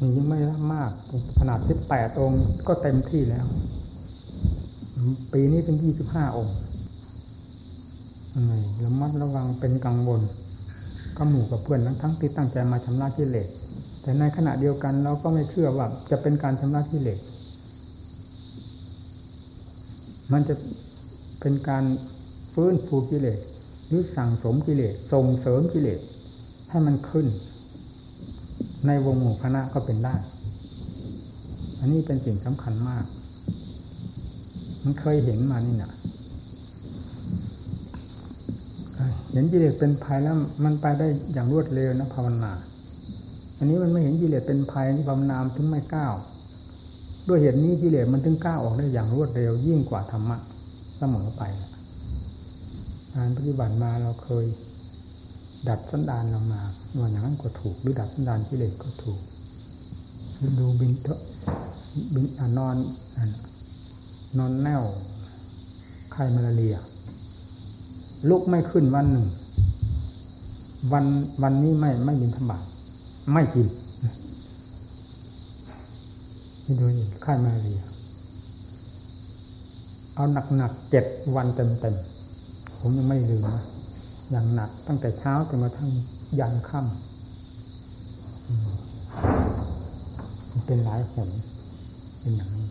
นี่ยังไม่มาก ขนาดสิบแปดองค์ก็เต็มที่แล้ว ปีนี้เป็นยี่สิบห้าองค์ระมัดระวังเป็นกังวลก็หมู่กับเพื่อนทั้งทั้งที่ตั้งใจมาชำระกิเลสแต่ในขณะเดียวกันเราก็ไม่เชื่อว่าจะเป็นการชำระกิเลสมันจะเป็นการฟื้นฟูกิเลสหรือสั่งสมกิเลสส่งเสริมกิเลสให้มันขึ้น ในวงหมู่คณะก็เป็นได้ อันนี้เป็นสิ่งสำคัญมาก มันเคยเห็นมานี่นะเห็นกิเลสเป็นภัยแล้วมันไปได้อย่างรวดเร็วนะภาวนา อันนี้มันไม่เห็นกิเลสเป็นภัยนี่ภาวนาถึงไม่ก้าว ด้วยเหตุนี้กิเลสมันถึงก้าวออกได้อย่างรวดเร็ว ยิ่งกว่าธรรมะเสมอไปการปฏิบัติมาเราเคย ดัดสันดานเรามาว่าอย่างนั้นก็ถูก หรือดัดสันดานกิเลสก็ถูก ดูบินเถอะบินอนอนนอนแน่วไข้มาลาเรียลุกไม่ขึ้นวันหนึ่ง วันวันนี้ไม่ไม่บินธบาตไม่กินนี่ดูนี่ไข้มาลาเรียเอาหนักๆเจ็ดวันเต็มๆผมยังไม่ลืมนะ อย่างหนัก ตั้งแต่เช้าจนมาทั้งยันค่ำเป็นหลายหนเป็นอย่างนี้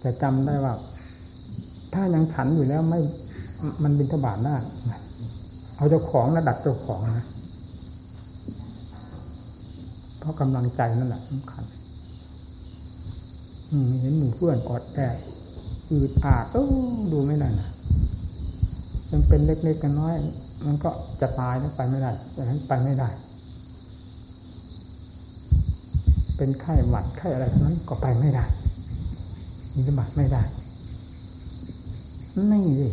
แต่จำได้ว่า ถ้ายังฉันอยู่แล้วไม่ มันบินทบาทได้เอาเจ้าของระดับเจ้าของนะเพราะกำลังใจนั่นแหละสำคัญเห็นหมู่เพื่อนกอดแอบอืดอาดโอ้ดูไม่ได้นะยังเป็นเล็กๆกันน้อย มันก็จะตายแล้วไปไม่ได้แต่นั้นไปไม่ได้ เป็นไข้หวัดไข้อะไรทั้งนั้นก็ไปไม่ได้มีสมัครไม่ได้ไม่เลย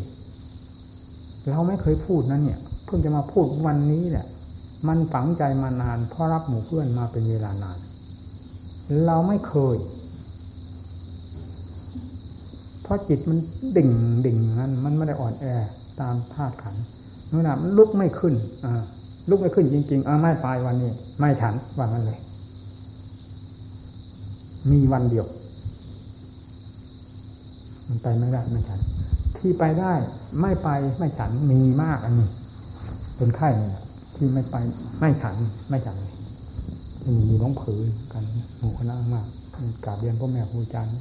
เราไม่เคยพูดนั้นเนี่ย เพิ่งจะมาพูดวันนี้แหละมันฝังใจมานานเพราะรับหมู่เพื่อนมาเป็นเวลานาน เราไม่เคย เพราะจิตมันดิ่งดิ่งนั้น มันไม่ได้อ่อนแอตามธาตุขัน นู่นน่ะลุกไม่ขึ้นอลุกไม่ขึ้นจริงๆอาไม่ตายวันนี้ ไม่ฉันว่างั้นเลย มีวันเดียว มันไปไม่ได้ไม่ฉัน ที่ไปได้ ไม่ไปไม่ฉันมีมากอันนี้ เป็นไข้เนี่ยที่ไม่ไปไม่ฉันไม่ฉันมีมีน้องผืนกันหมู่คณะมากกราบเรียนพ่อแม่ครูอาจารย์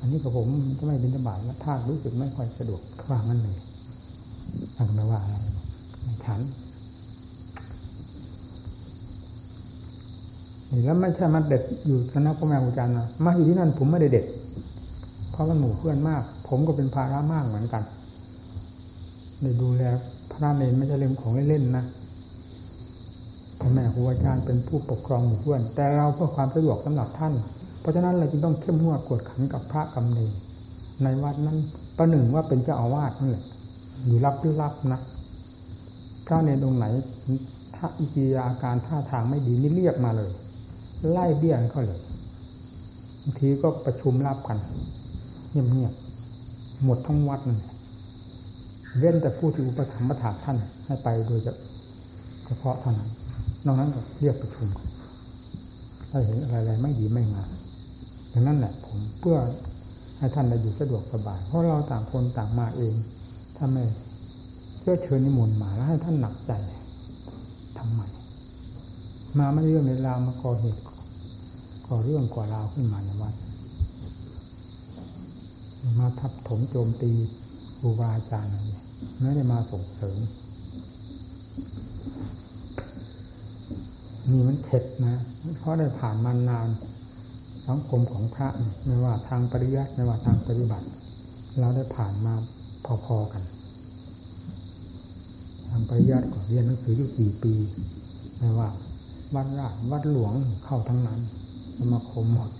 อันนี้กับผมจะไม่เป็นสบายแล้วถ้ารู้สึกไม่ค่อยสะดวกคว้างนั่นเลย ท่านไม่ว่าอะไรฉันแล้วไม่ใช่มาเด็ดอยู่คณะพ่อแม่ครูอาจารย์นะมาอยู่ที่นั่นผมไม่ได้เด็ด เพราะมันหมู่เพื่อนมาก ผมก็เป็นภาระมากเหมือนกันในดูแลพระเนรไม่ใช่เรื่องของเล่นๆนะพ่อแม่ครูอาจารย์เป็นผู้ปกครองหมู่เพื่อน แต่เราเพื่อความสะดวกสำหรับท่าน เพราะฉะนั้นเราจึงต้องเข้มงวดกวดขันกับพระกำเนิดในวัดนั้นประหนึ่งว่าเป็นเจ้าอาวาสนั่นแหละ อยู่รับหรือรับนะพระเนรตรงไหนถ้าอิกิยาการท่าทางไม่ดีนี่เรียกมาเลย ไล่เบี้ยนเขาเลยบางทีก็ประชุมรับกันเงียบๆหมดทั้งวัดนั่นเว้นแต่ผู้ที่อุปถัมภ์ถาท่านให้ไปโดยเฉพาะเท่านั้น นอกนั้นก็เรียกประชุมถ้าเห็นอะไรๆไม่ดีไม่งามอย่างนั้นแหละผมเพื่อให้ท่านได้อยู่สะดวกสบาย เพราะเราต่างคนต่างมาเอง ถ้าไมเพื่อเชิญนิมนต์มาแล้วให้ท่านหนักใจทำไม มาไม่เรื่องในราวมาก่อเหตุก่อเรื่องก่อราวขึ้นมาในวัดมาทับถมโจมตีครูบาอาจารย์อะไรไม่ได้มาส่งเสริมนี่มันเข็ดนะ เพราะได้ผ่านมานานสังคมของพระไม่ว่าทางปริยัติไม่ว่าทางปฏิบัติ เราได้ผ่านมา พอๆกันทางปริยัติก็เรียนหนังสืออยู่กี่ปีไม่ว่า วัดราชวัดหลวงเข้าทั้งนั้น สมาคมหมด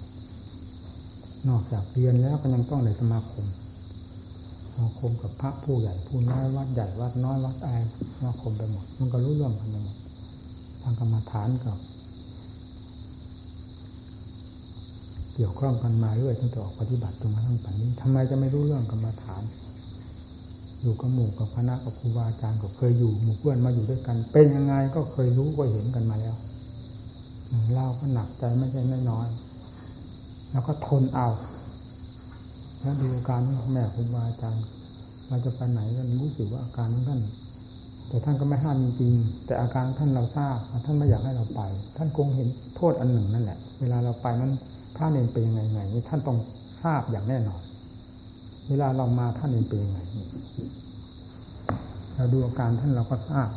นอกจากเรียนแล้วก็ยังต้องในสมาคมสมาคมกับพระผู้ใหญ่ผู้น้อยวัดใหญ่วัดน้อยวัดอายสมาคมไปหมด มันก็รู้เรื่องกันไปหมดทางกรรมฐานกับเกี่ยวข้องกันมาเรื่อยตั้งแต่ออกปฏิบัติจนมาทั้งปัจจุบันทำไมจะไม่รู้เรื่องกรรมฐาน อยู่กับหมู่กับคณะกับครูบาอาจารย์ก็เคยอยู่หมู่เพื่อนมาอยู่ด้วยกัน เป็นยังไงก็เคยรู้ก็เห็นกันมาแล้วเราก็หนักใจไม่ใช่น้อยๆแล้วก็ทนเอาแล้วดูอาการของแม่ครูบาอาจารย์เราจะไปไหนก็รู้สึกว่าอาการของท่านแต่ท่านก็ไม่ห้ามจริงๆแต่อาการท่านเราทราบท่านไม่อยากให้เราไป ท่านคงเห็นโทษอันหนึ่งนั่นแหละ เวลาเราไปนั้นท่าเองเป็นยังไงไงนี่ท่านต้องทราบอย่างแน่นอน เวลาเรามาท่านเป็นยังไงเราดูอาการท่านเราก็ทราบ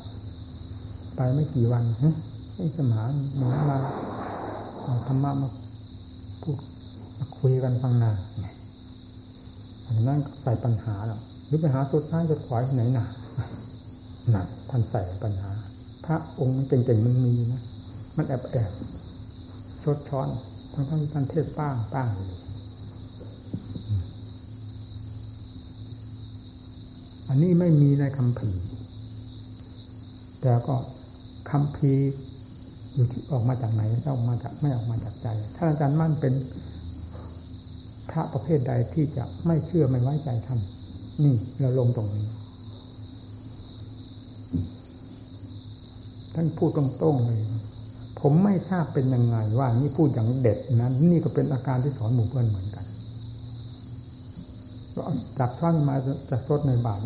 ไปไม่กี่วันฮะไอ้สมานหนูมาเอาธรรมะมาพูดมาคุยกันฟังนาอันนั้นใส่ปัญหาหรอหรือไปหาสุดท้ายจะขวายไหนหนาหนักท่านใส่ปัญหา พระองค์เก่งๆมันมีนะมันแอบแอบชดช้อนทั้งทั้งท่านเทศป้างป้างเลย อันนี้ไม่มีในคำผีแต่ก็คำพีอยู่ที่ออกมาจากไหนออกมาจากไม่ออกมาจากใจท่านอาจารย์มั่นเป็นพระประเภทใดที่จะไม่เชื่อไม่ไว้ใจท่านนี่เราลงตรงนี้ ท่านพูดตรงๆเลย ผมไม่ทราบเป็นยังไงว่านี่พูดอย่างเด็ดนะนี่ก็เป็นอาการที่สอนหมู่เพื่อนเหมือนกัน จับช้อนมาจะซดในบาต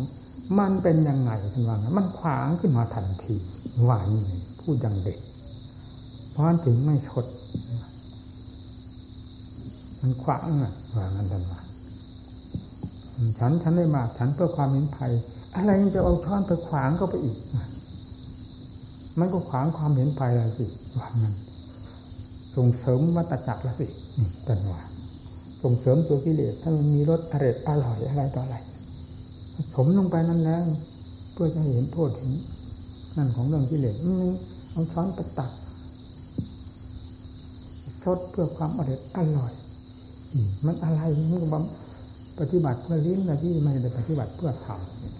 มันเป็นยังไงท่านว่ามันขวางขึ้นมาทันทีว่านี่พูดอย่างเด็ก เพราะนั้นถึงไม่ชด มันขวางอะว่างั้นท่านว่าฉันฉันได้มาฉันเพื่อความเห็นภัย อะไรจะเอาช้อนไปขวางก็ไปอีก มันก็ขวางความเห็นภัยแล้วสิว่างั้นส่งเสริมวัตจักรแล้วสิท่านว่า ส่งเสริมตัวกิเลสถ้ามันมีรสอร่อยอร่อยอะไรต่ออะไรสมลงไปนั่นแล้ว เพื่อจะเห็นโทษเห็นนั่นของเรื่องกิเลสเอาช้อนไปตักชดเพื่อความอร่อยอร่อยมันอะไรมันก็ปฏิบัติเพื่อลิ้นนะที่ไม่ได้ปฏิบัติเพื่อท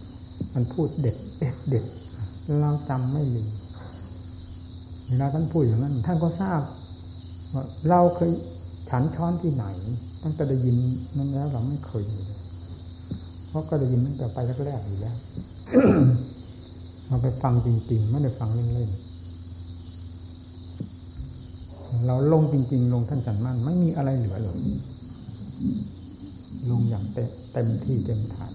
ำมันพูดเด็ดเด็ดเด็ดเราจำไม่ลืมเวลาท่านพูดอย่างนั้นท่านก็ทราบว่าเราเคยฉันช้อนที่ไหน ตั้งแต่ได้ยินนั้นแล้วเราไม่เคยเลยเพราะก็ได้ยินตั้งแต่ไปแรกๆอยู่แล้วเราไปฟังจริงๆไม่ได้ฟังเล่นๆเราลงจริง ๆ ลงท่านจันมั่นไม่มีอะไรเหลือเลยลงอย่างเต็มที่เต็มฐาน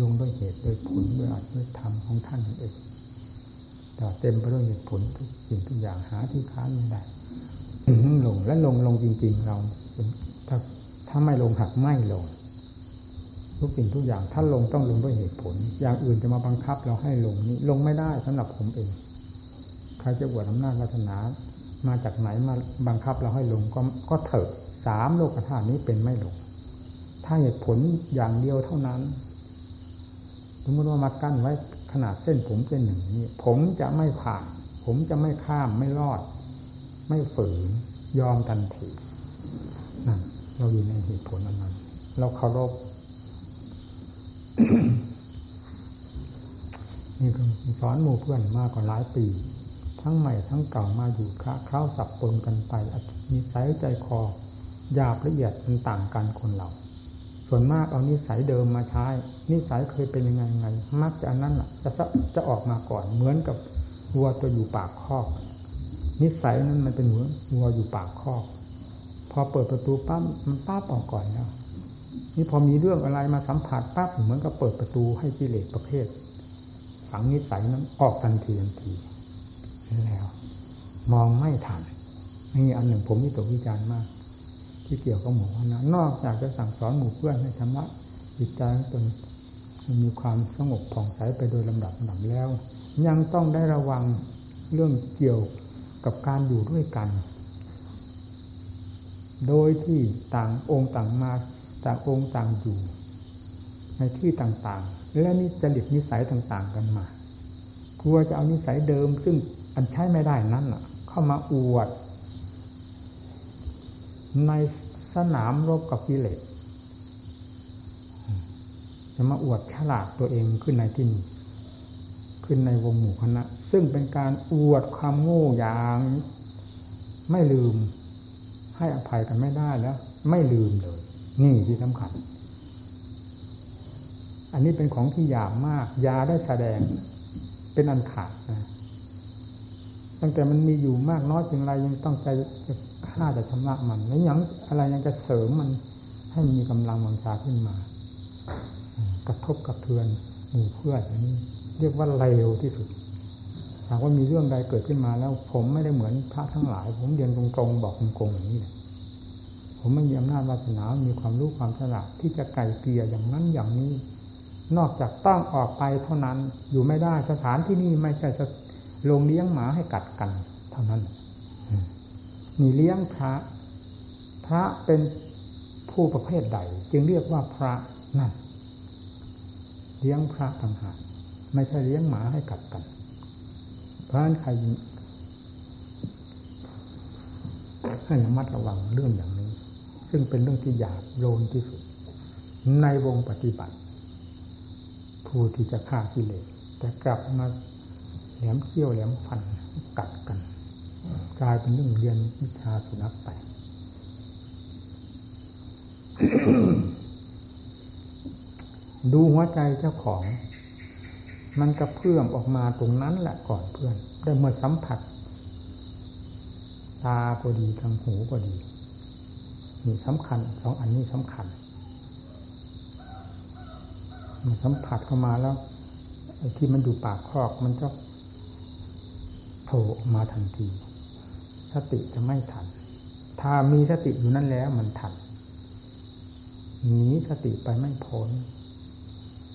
ลงด้วยเหตุด้วยผลด้วยอัตด้วยธรรมของท่านเองแต่เต็มไปด้วยเหตุผลทุกสิ่งทุกอย่างหาที่ค้านไม่ได้ ลงและลงลงจริง ๆ เราถ้าถ้าไม่ลงหักไม่ลง ทุกสิ่งทุกอย่างถ้าลงต้องลงด้วยเหตุผล อย่างอื่นจะมาบังคับเราให้ลงนี้ลงไม่ได้สำหรับผมเองใครจะบวชอำนาจวาสนา มาจากไหนมาบังคับเราให้ลงก็ก็เถิดสามโลกธาตุนี้เป็นไม่ลง ถ้าเหตุผลอย่างเดียวเท่านั้นสมมติว่ามากั้นไว้ขนาดเส้นผมเส้นหนึ่งนี้ผมจะไม่ผ่าน ผมจะไม่ข้ามไม่รอด ไม่ฝืนยอมทันทีนั่นเราอยู่ในเหตุผลนั้น เราเคารพนี่คือสอนหมู่เพื่อนมากกว่าหลายปี ทั้งใหม่ทั้งเก่ามาอยู่ค้าเข้าสับปนกันไปมีสายใจคอหยาบละเอียดมันต่างกันคนเรา ส่วนมากเอานิสัยเดิมมาใช้ นิสัยเคยเป็นยังไงไง มักจะอันนั้นแหละจะจะออกมาก่อนเหมือนกับวัวตัวอยู่ปากคอก นิสัยนั้นมันเป็นหมือนวัวอยู่ปากคอกพอเปิดประตูปั๊บมันป้าออกก่อนแล้วนี่พอมีเรื่องอะไรมาสัมผัสปั๊บเหมือนกับเปิดประตูให้กิเลสประเภทฝังนิสัยนั้นออกทันทีทันทีแล้ว มองไม่ทันนี่อันหนึ่งผมมีตัววิจารณ์มาก ที่เกี่ยวกับหมู่คณะนอกจากจะสั่งสอนหมู่เพื่อนให้ธรรมะจิตใจจนมีความสงบผ่องใสไปโดยลำดับลำดับแล้ว ยังต้องได้ระวังเรื่องเกี่ยว กับการอยู่ด้วยกัน โดยที่ต่างองค์ต่างมาต่างองค์ต่างอยู่ ในที่ต่างๆ และนี่จริตนิสัยต่างๆกันมากลัวจะเอานิสัยเดิมซึ่งอันใช้ไม่ได้นั้นเข้ามาอวด ในสนามรบกับกิเลสจะมาอวดฉลาดตัวเองขึ้นในที่นี้ขึ้นในวงหมู่คณะ ซึ่งเป็นการอวดความโง่อย่างไม่ลืม ให้อภัยกันไม่ได้แล้ว ไม่ลืมเลย นี่ที่สำคัญ อันนี้เป็นของที่หยาบมาก ยาได้แสดงเป็นอันขาดนะตั้งแต่มันมีอยู่มากน้อยเพียงไรยังต้องใจจะฆ่าจะชำระมันแล้วยังอะไรยังจะเสริมมันให้มันมีกำลังวังชาขึ้นมา กระทบกระเทือนหมู่เพื่อนอย่างนี้ เรียกว่าเลวที่สุด หากว่ามีเรื่องใดเกิดขึ้นมาแล้ว ผมไม่ได้เหมือนพระทั้งหลาย ผมเรียนตรงๆบอกตรงๆอย่างนี้เลยผมไม่มีอำนาจวาสนา มีความรู้ความฉลาดที่จะไก่เกลี่ยอย่างนั้นอย่างนี้ นอกจากต้องออกไปเท่านั้น อยู่ไม่ได้สถานที่นี่ไม่ใช่โรงเลี้ยงหมาให้กัดกัน เท่านั้นนี่เลี้ยงพระ พระเป็นผู้ประเภทใด จึงเรียกว่าพระนั่นเลี้ยงพระต่างหากไม่ใช่เลี้ยงหมาให้กัดกัน ราะฉะนั้นใครให้ระมัดระวังเรื่องอย่างนี้ ซึ่งเป็นเรื่องที่หยาบโลนที่สุด ในวงปฏิบัติ ผู้ที่จะฆ่ากิเลสแต่กลับมาแหลมเขี้ยวแหลมฟันกัดกัน กลายเป็นเรื่องเรียนวิชาสุนัขไปดูหัวใจเจ้าของ มันกระเพื่อมออกมาตรงนั้นแหละก่อนเพื่อน ได้เมื่อสัมผัส ตาก็ดีทางหูก็ดีนี่สำคัญสองอันนี้สำคัญมันสัมผัสเข้ามาแล้วไอ้ที่มันอยู่ปากคอกมันจะโผล่มาทันที สติจะไม่ทัน ถ้ามีสติอยู่นั่นแล้วมันทันหนีสติไปไม่พ้น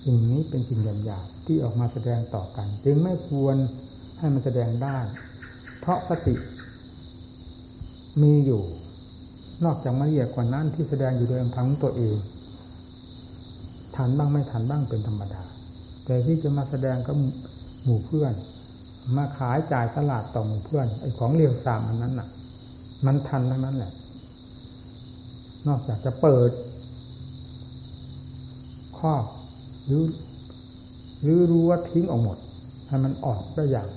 สิ่งนี้เป็นสิ่งหยาบๆที่ออกมาแสดงต่อกัน จึงไม่ควรให้มันแสดงได้ เพราะสติมีอยู่ นอกจากมาละเอียดกว่านั้นที่แสดงอยู่โดยลำพังตัวเองทันบ้างไม่ทันบ้างเป็นธรรมดา แต่ที่จะมาแสดงกับหมู่เพื่อน มาขายจ่ายตลาดต่อหมู่เพื่อนไอ้ของเรียวสามอันนั้นน่ะ มันทันทั้งนั้นแหละ นอกจากจะเปิด ข้อ หรือหรือรู้ว่าทิ้งออกหมดให้มันออกได้อย่าง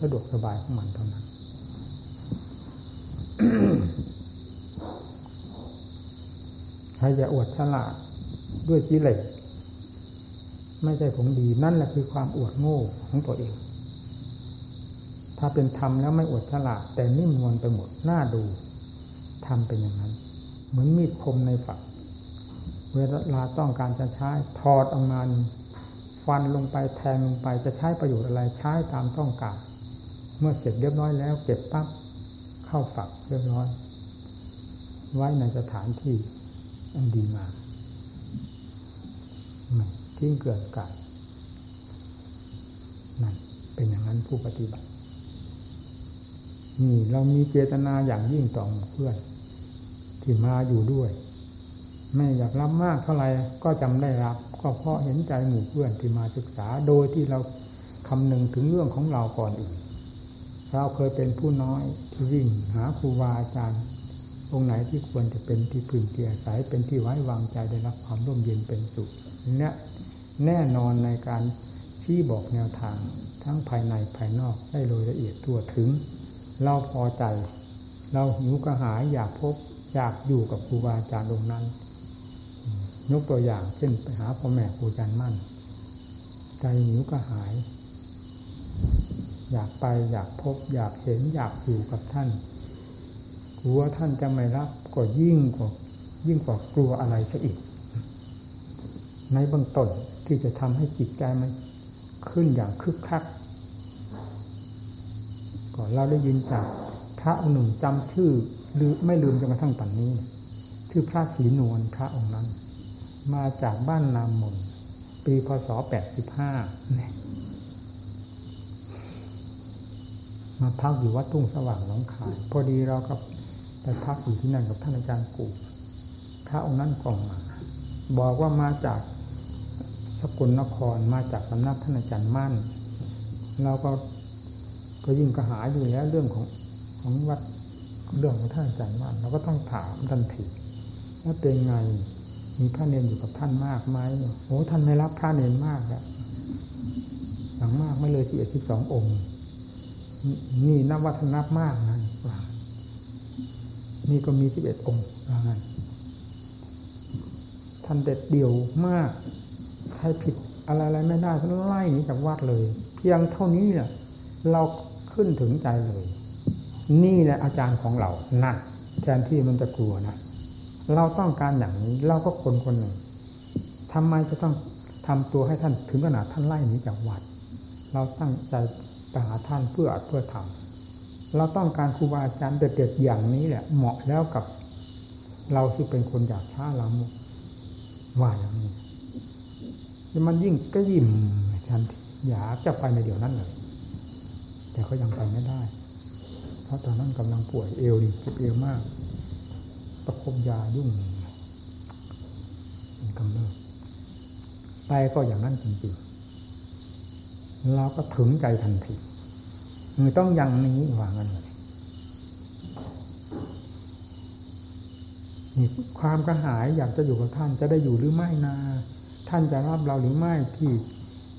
สะดวกสบายของมันเท่านั้นใครจะอวดฉลาดด้วยกิเลสไม่ใช่ผงดีนั่นแหละคือความอวดโง่ของตัวเอง ถ้าเป็นธรรมแล้วไม่อวดฉลาด แต่นิ่มนวลไปหมดหน่าดูทำเป็นอย่างนั้น เหมือนมีดคมในฝัก เวลาต้องการจะใช้ถอดออกมาฟันลงไปแทงลงไปจะใช้ประโยชน์อะไรใช้ตามต้องการ เมื่อเสร็จเรียบร้อยแล้ว เก็บปั๊บเข้าฝักเรียบร้อย ไว้ในสถานที่อันดีงามไม่ทิ้งเกินกายนั่นเป็นอย่างนั้นผู้ปฏิบัตินี่เรามีเจตนาอย่างยิ่งต่อเพื่อน ที่มาอยู่ด้วย ไม่อยากรับมากเท่าไหร่ก็จำได้รับ ก็เพราะเห็นใจหมู่เพื่อนที่มาศึกษาโดยที่เราคำนึงถึงเรื่องของเราก่อนอื่น เราเคยเป็นผู้น้อยที่วิ่งหาครูบาอาจารย์องค์ไหนที่ควรจะเป็นที่พึ่งที่อาศัยเป็นที่ไว้วางใจได้รับความร่มเย็นเป็นสุขเนี่ยแน่นอนในการที่บอกแนวทางทั้งภายในภายนอกได้โดยละเอียดทั่วถึง เราพอใจ เราหิวกระหายอยากพบอยากอยู่กับครูบาอาจารย์องค์นั้น ยกตัวอย่าง เช่นไปหาพ่อแม่ครูอาจารย์มั่น ใจหิวก็หาย อยากไปอยากพบ อยากเห็นอยากอยู่กับท่านกลัวท่านจะไม่รับก็ยิ่งกว่ายิ่งกว่ากลัวอะไรซะอีก ในเบื้องต้นที่จะทำให้จิตใจมันขึ้นอย่างคึกคักก่อนเราได้ยินจากพระองค์หนึ่งจำชื่อหรือไม่ลืมจนกระทั่งปัจนนี้ ชื่อพระศรีนวลพระองค์นั้น มาจากบ้านนามมนปีพศแปดสิบห้ามาพักอยู่วัดทุ่งสว่างหนองคาย พอดีเราก็ไปพักอยู่ที่นั่นกับท่านอาจารย์กูพระองค์นั้นก็มา บอกว่ามาจากสกุลนครมาจากสำนักท่านอาจารย์มั่น เราก็ก็ยิ่งกระหายอยู่แล้วเรื่องของของวัดเรื่องของท่านอาจารย์มั่นเราก็ต้องถามทันทีว่าเป็นไง มีพระเนรอยู่กับท่านมากไหมโอ้ท่านไม่รับพระเนรมากแล้วหลังมากไม่เลยสิบเอ็ดสิบสององค์ นี่นับว่าท่านนับมากนะนี่ก็มีสิบเอ็ดองค์ว่าท่านเด็ดเดี่ยวมาก ใครผิดอะไรอะไรไม่ได้ท่านไล่นีจากวัดเลย เพียงเท่านี้เนี่ยเราขึ้นถึงใจเลย นี่แหละอาจารย์ของเรานั่นแทนที่มันจะกลัวนะ เราต้องการอย่างนี้ เราก็คนคนหนึ่งทำไมจะต้องทำตัวให้ท่านถึงขนาดท่านไล่หนีจากวัด เราตั้งใจไปหาท่านเพื่ออัดเพื่อทำเราต้องการครูบาอาจารย์เด็ดๆอย่างนี้แหละ เหมาะแล้วกับ เราที่เป็นคนอยากช้าลามว่าอย่างนี้มันยิ่งก็ยิ่มทันทีอยากจะไปในเดี๋ยวนั้นเลย แต่เขายังไปไม่ได้ เพราะตอนนั้นกำลังป่วยเอวดีเจ็บเอวมาก ประคบยายุ่งเป็นกำเนิดไปก็อย่างนั้นจริงๆเราก็ถึงใจทันทีมือต้องยังนี้วางกันเลยนี่ความกระหายอยากจะอยู่กับท่านจะได้อยู่หรือไม่นาท่านจะรับเราหรือไม่ที่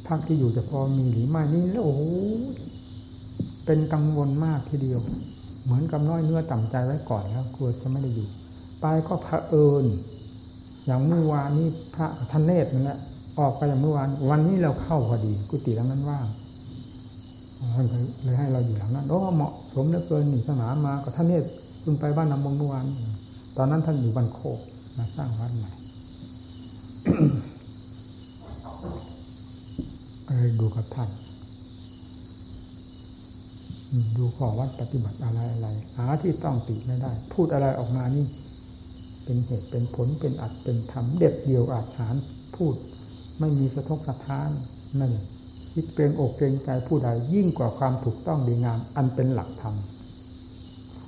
พักที่อยู่จะพอมีหรือไม่นี่แล้วโอ้โหเป็นกังวลมากทีเดียว เหมือนกับน้อยเนื้อต่ำใจไว้ก่อนแล้วกลัวจะไม่ได้อยู่ ไปก็พระเอิญอย่างเมื่อวานนี้พระท่านเนตรนั่นแหละออกไปอย่างเมื่อวาน วันนี้เราเข้าพอดีกุฏิหลังนั้นว่างเลยให้เราอยู่หลังนั้นโอ้เหมาะสมเหลือเกินนี่สนามมากับท่านเนตรคุณไปบ้านนำมงเมื่อวานตอนนั้นท่านอยู่บันโคกมาสร้างวัดใหม่เลยดูกับท่านดูข้อวัดปฏิบัติอะไรอะไรหาที่ต้องติไม่ได้ พูดอะไรออกมานี่ เป็นเหตุเป็นผลเป็นอัดเป็นธรรมเด็ดเดียวอาจฐานพูด ไม่มีสะทกสะท้านนั่นคิดเกรงอกเกรงใจผู้ใดยิ่งกว่าความถูกต้องดีงาม อันเป็นหลักธรรม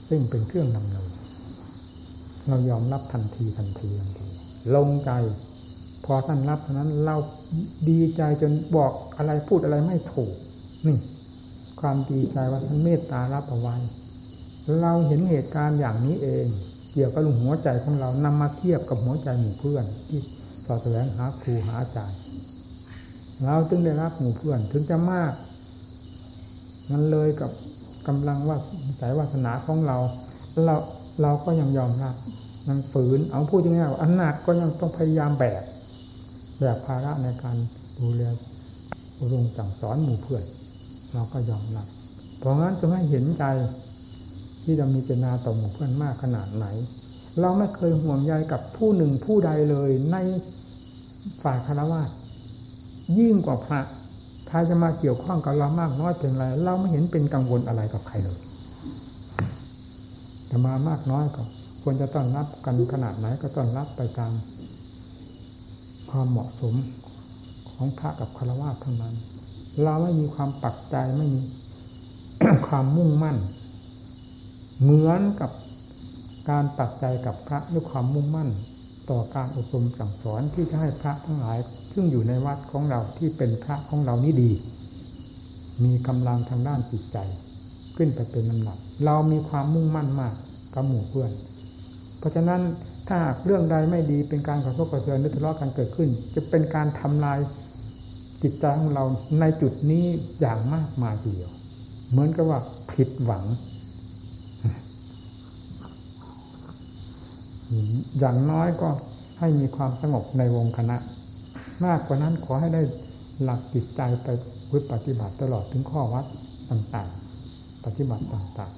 ซึ่งเป็นเครื่องนำเนินเรายอมรับทันทีทันทีทันที ลงใจ พอท่านรับเท่านั้นเราดีใจจนบอกอะไรพูดอะไรไม่ถูกนี่ความดีใจว่าท่านเมตตารับเอาไว้เราเห็นเหตุการณ์อย่างนี้เอง เกี่ยวกับหัวใจของเรานำมาเทียบกับหัวใจหมู่เพื่อน ที่สอดแสวงหาครูหาอาจารย์เราจึงได้รับหมู่เพื่อนถึงจะมาก มันเลยกับกำลังว่าสายวาสนาของเรา เราเราก็ยังยอมรับยังฝืนเอาพูดง่ายๆว่าอันหนักก็ยังต้องพยายามแบกแบกภาระในการดูแลอบรมสั่งสอนหมู่เพื่อน เราก็ยอมรับเพราะงั้นจะให้เห็นใจ ที่เรามีเจตนาต่อหมู่เพื่อนมากขนาดไหน เราไม่เคยห่วงใยกับผู้หนึ่งผู้ใดเลยในฝ่ายคารวะยิ่งกว่าพระใครจะมาเกี่ยวข้องกับเรามากน้อยเป็นไร เราไม่เห็นเป็นกังวลอะไรกับใครเลยจะมามากน้อยก็ควรจะต้อนรับกันขนาดไหนก็ต้อนรับไปตาม ความเหมาะสมของพระกับคารวะเทั้งนั้น เราไม่มีความปักใจไม่มีความมุ่งมั่น เหมือนกับการปักใจกับพระด้วยความมุ่งมั่น ต่อการอบรมสั่งสอนที่จะให้พระทั้งหลาย ซึ่งอยู่ในวัดของเราที่เป็นพระของเรานี่ดี มีกำลังทางด้านจิตใจ ขึ้นไปเป็นลำดับเรามีความมุ่งมั่นมากกับหมู่เพื่อน เพราะฉะนั้นถ้าเรื่องใดไม่ดีเป็นการกระทบกระเทือนหรือทะเลาะกันเกิดขึ้น จะเป็นการทำลายจิตใจของเราในจุดนี้อย่างมากมายเดียว เหมือนกับว่าผิดหวัง อย่างน้อยก็ให้มีความสงบในวงคณะ มากกว่านั้นขอให้ได้หลักจิตใจไปวิปฏิบัติตลอดถึงข้อวัดต่างๆ ปฏิบัติต่าง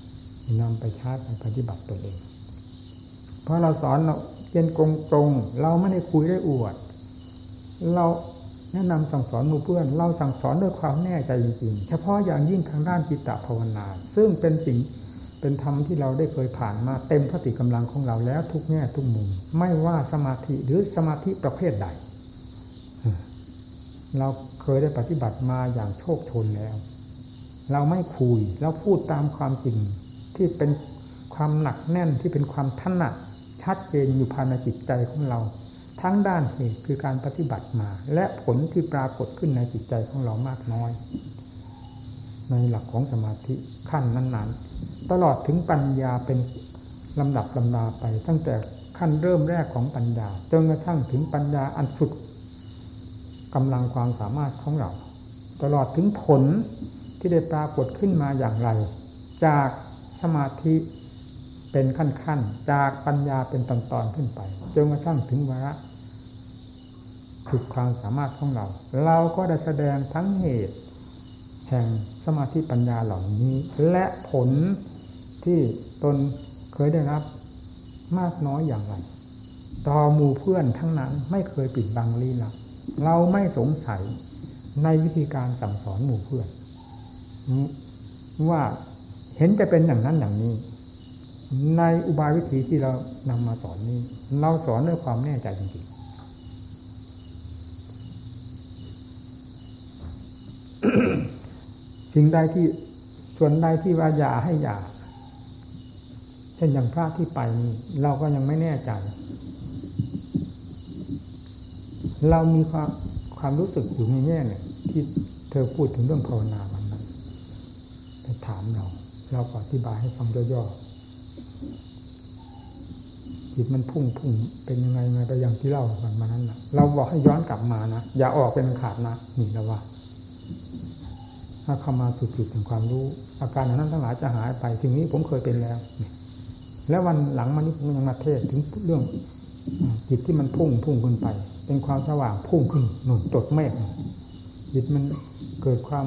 ๆนำไปชาร์จไปปฏิบัติตัวเอง เพราะเราสอนเราเป็นกงตรงเราไม่ได้คุยได้อวด เราแนะนำสั่งสอนมูเพื่อน เราสั่งสอนด้วยความแน่ใจจริงๆ เฉพาะอย่างยิ่งทางด้านจิตตภาวนา ซึ่งเป็นสิ่ง เป็นธรรมที่เราได้เคยผ่านมาเต็มสติกำลังของเราแล้วทุกแง่ทุกมุม ไม่ว่าสมาธิหรือสมาธิประเภทใด เราเคยได้ปฏิบัติมาอย่างโชคชนแล้ว เราไม่คุยเราพูดตามความจริงที่เป็นความหนักแน่นที่เป็นความถนัดชัดเจนอยู่ภายในจิตใจของเรา ทั้งด้านเหตุคือการปฏิบัติมา และผลที่ปรากฏขึ้นในจิตใจของเรามากน้อย ในหลักของสมาธิขั้นนั้น ๆ ตลอดถึงปัญญาเป็นลำดับลำดาไป ตั้งแต่ขั้นเริ่มแรกของปัญญาจนกระทั่งถึงปัญญาอันสุดกำลังความสามารถของเรา ตลอดถึงผลที่ได้ปรากฏขึ้นมาอย่างไร จากสมาธิเป็นขั้นๆ จากปัญญาเป็นตอนๆขึ้นไปจนกระทั่งถึงวาระฝึกความสามารถของเรา เราก็ได้แสดงทั้งเหตุ แห่งสมาธิปัญญาเหล่านี้ และผล ที่ตนเคยได้รับมากน้อยอย่างไรต่อหมู่เพื่อนทั้งนั้นไม่เคยปิดบังลี้ลับเราไม่สงสัยในวิธีการสั่งสอนหมู่เพื่อน ว่าเห็นจะเป็นอย่างนั้นอย่างนี้ ในอุบายวิธีที่เรานำมาสอนนี้ เราสอนด้วยความแน่ใจจริงๆสิ่งใดที่ส่วนใดที่ว่าอย่าให้อย่า ช่นอย่างพระที่ไปนี้เราก็ยังไม่แน่ใจ เรามีความความรู้สึกอยู่ในแง่เนี่ยที่เธอพูดถึงเรื่องภาวนาวันนั้นไปถามเรา เราก็อธิบายให้ฟังย่อๆจิตมันพุ่งพุ่งเป็นยังไงไงไปอย่างที่เล่าวันมานั้นนะเราบอกให้ย้อนกลับมานะอย่าออกเป็นขาดนะนี่แล้วว่าถ้าเข้ามาสู่จุดถึงความรู้ อาการนั้นทั้งหลายจะหายไปทีนี้ผมเคยเป็นแล้ว แล้ววันหลังมานี้ผมยังมาเทศถึงเรื่องจิตที่มันพุ่งพุ่งขึ้นไป เป็นความสว่างพุ่งขึ้นหนุนตดเมฆจิตมันเกิดความ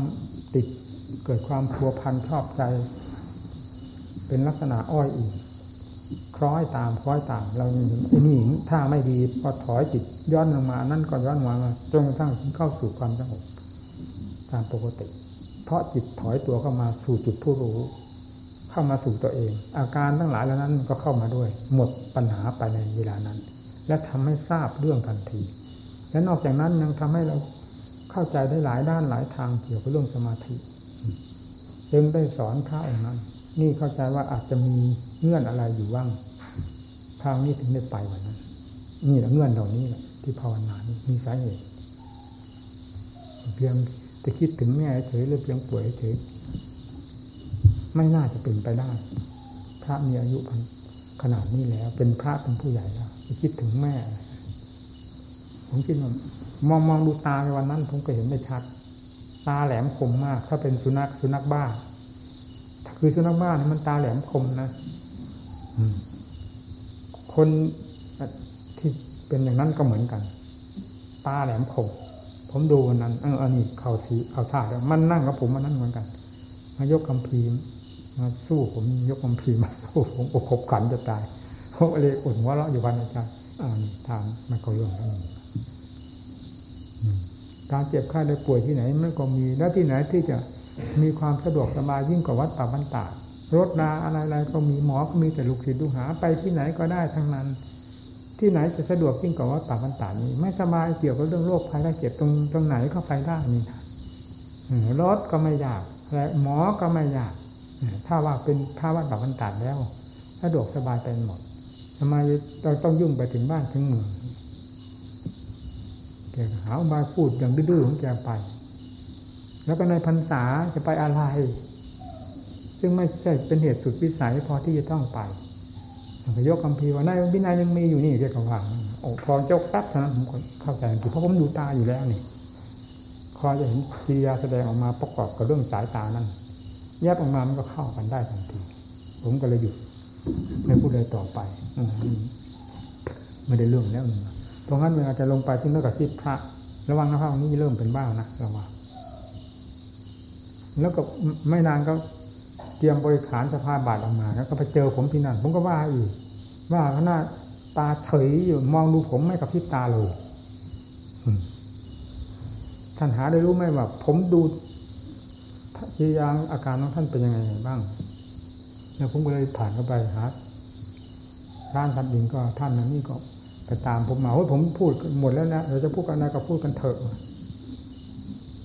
ติด เกิดความพัวพันชอบใจ เป็นลักษณะอ้อยอีกคล้อยตามคล้อยตาม เราไอ้นี่ถ้าไม่ดีพอถอยจิตย้อนลงมา นั่นก็ย้อนมาจนกระทั่งเข้าสู่ความสงบตามปกติ เพราะจิตถอยตัวเข้ามาสู่จุดผู้รู้ เข้ามาสู่ตัวเอง อาการทั้งหลายเหล่านั้นก็เข้ามาด้วย หมดปัญหาไปในเวลานั้น และทำให้ทราบเรื่องทันที และนอกจากนั้นยังทำให้เราเข้าใจได้หลายด้านหลายทางเกี่ยวกับเรื่องสมาธิจึงได้สอนพระองค์นั้น นี่เข้าใจว่าอาจจะมีเงื่อนอะไรอยู่บ้างทางนี้ถึงได้ไปวันนั้น นี่แหละเงื่อนเหล่านี้แหละที่ภาวนานี้มีสาเหตุเพียงจะคิดถึงแม่เฉยหรือเพียงป่วยเฉย ไม่น่าจะเป็นไปได้ พระมีอายุขนาดนี้แล้ว เป็นพระเป็นผู้ใหญ่แล้วคิดถึงแม่ ผมคิดว่ามองมองดูตาในวันนั้น ผมก็เห็นได้ชัด ตาแหลมคมมาก ถ้าเป็นสุนัขสุนัขบ้า คือสุนัขบ้านี่มันตาแหลมคมนะคนที่เป็นอย่างนั้นก็เหมือนกัน ตาแหลมคมผมดูวันนั้นเอออันนี้เขาทีเขาท่าแล้วมันนั่งกับผมมันนั่นเหมือนกันมายกคำพี มาสู้ผมยกคำพีมาสู้ผมอกขบขันจะตายผมเลยอุ่นหัวเราะอยู่วันอาจารย์ทางมันก็เรื่องนั้นการเจ็บไข้ได้ป่วยที่ไหนมันก็มี แล้วที่ไหนที่จะมีความสะดวกสบายยิ่งกว่าวัดป่าบันตารถนาอะไรๆก็มีหมอก็มีแต่ลูกศิษย์ลูกหาไปที่ไหนก็ได้ทั้งนั้น ที่ไหนจะสะดวกยิ่งกว่าวัดป่าบันตานี้ ไม่สบายเกี่ยวกับเรื่องโรคภัยไข้เจ็บตรงตรงไหนก็ไปได้นี่รถก็ไม่ยากและหมอก็ไม่ยาก ถ้าว่าเป็นภาวัดป่าบันตาแล้วสะดวกสบายไปหมดทำไมเราต้องยุ่งไปถึงบ้านถึงเมืองแกหามาพูดอย่างดื้อของแกไป แล้วก็ในพรรษาจะไปอะไร ซึ่งไม่ใช่เป็นเหตุสุดวิสัยพอที่จะต้องไปพยกคำพีว่าในวินัยยังมีอยู่นี่เรียกว่าโอ้พอยกปั๊บนะผมเข้าใจทีเพราะผมดูตาอยู่แล้วนี่คอจะเห็นกิริยาแสดงออกมาประกอบกับเรื่องสายตานั้น แยบออกมามันก็เข้ากันได้ทันที ผมก็เลยหยุดไม่พูดเลยต่อไปไม่ได้เรื่องแล้วตรงนั้นเวลาจะลงไปที่นักซิบพระ ระวังนะพระองค์นี้เริ่มเป็นบ้านะระวังแล้วก็ไม่นานก็เตรียมบริขารสภาบาทออกมา แล้วก็ไปเจอผมที่นั่น ผมก็ว่าอีก ว่าหน้าตาเฉยอยู่มองดูผมไม่กับพิบตาเลยท่านหาได้รู้ไหมว่า ผมดู ที่ยังอาการของท่านเป็นยังไงบ้างแล้วผมก็เลยผ่านเข้าไปหาท่านทำดินก็ท่านนั้นนี่ก็ไปตามผมมาว่าผมพูดหมดแล้วนะเราจะพูดกันอะก็พูดกันเถอะ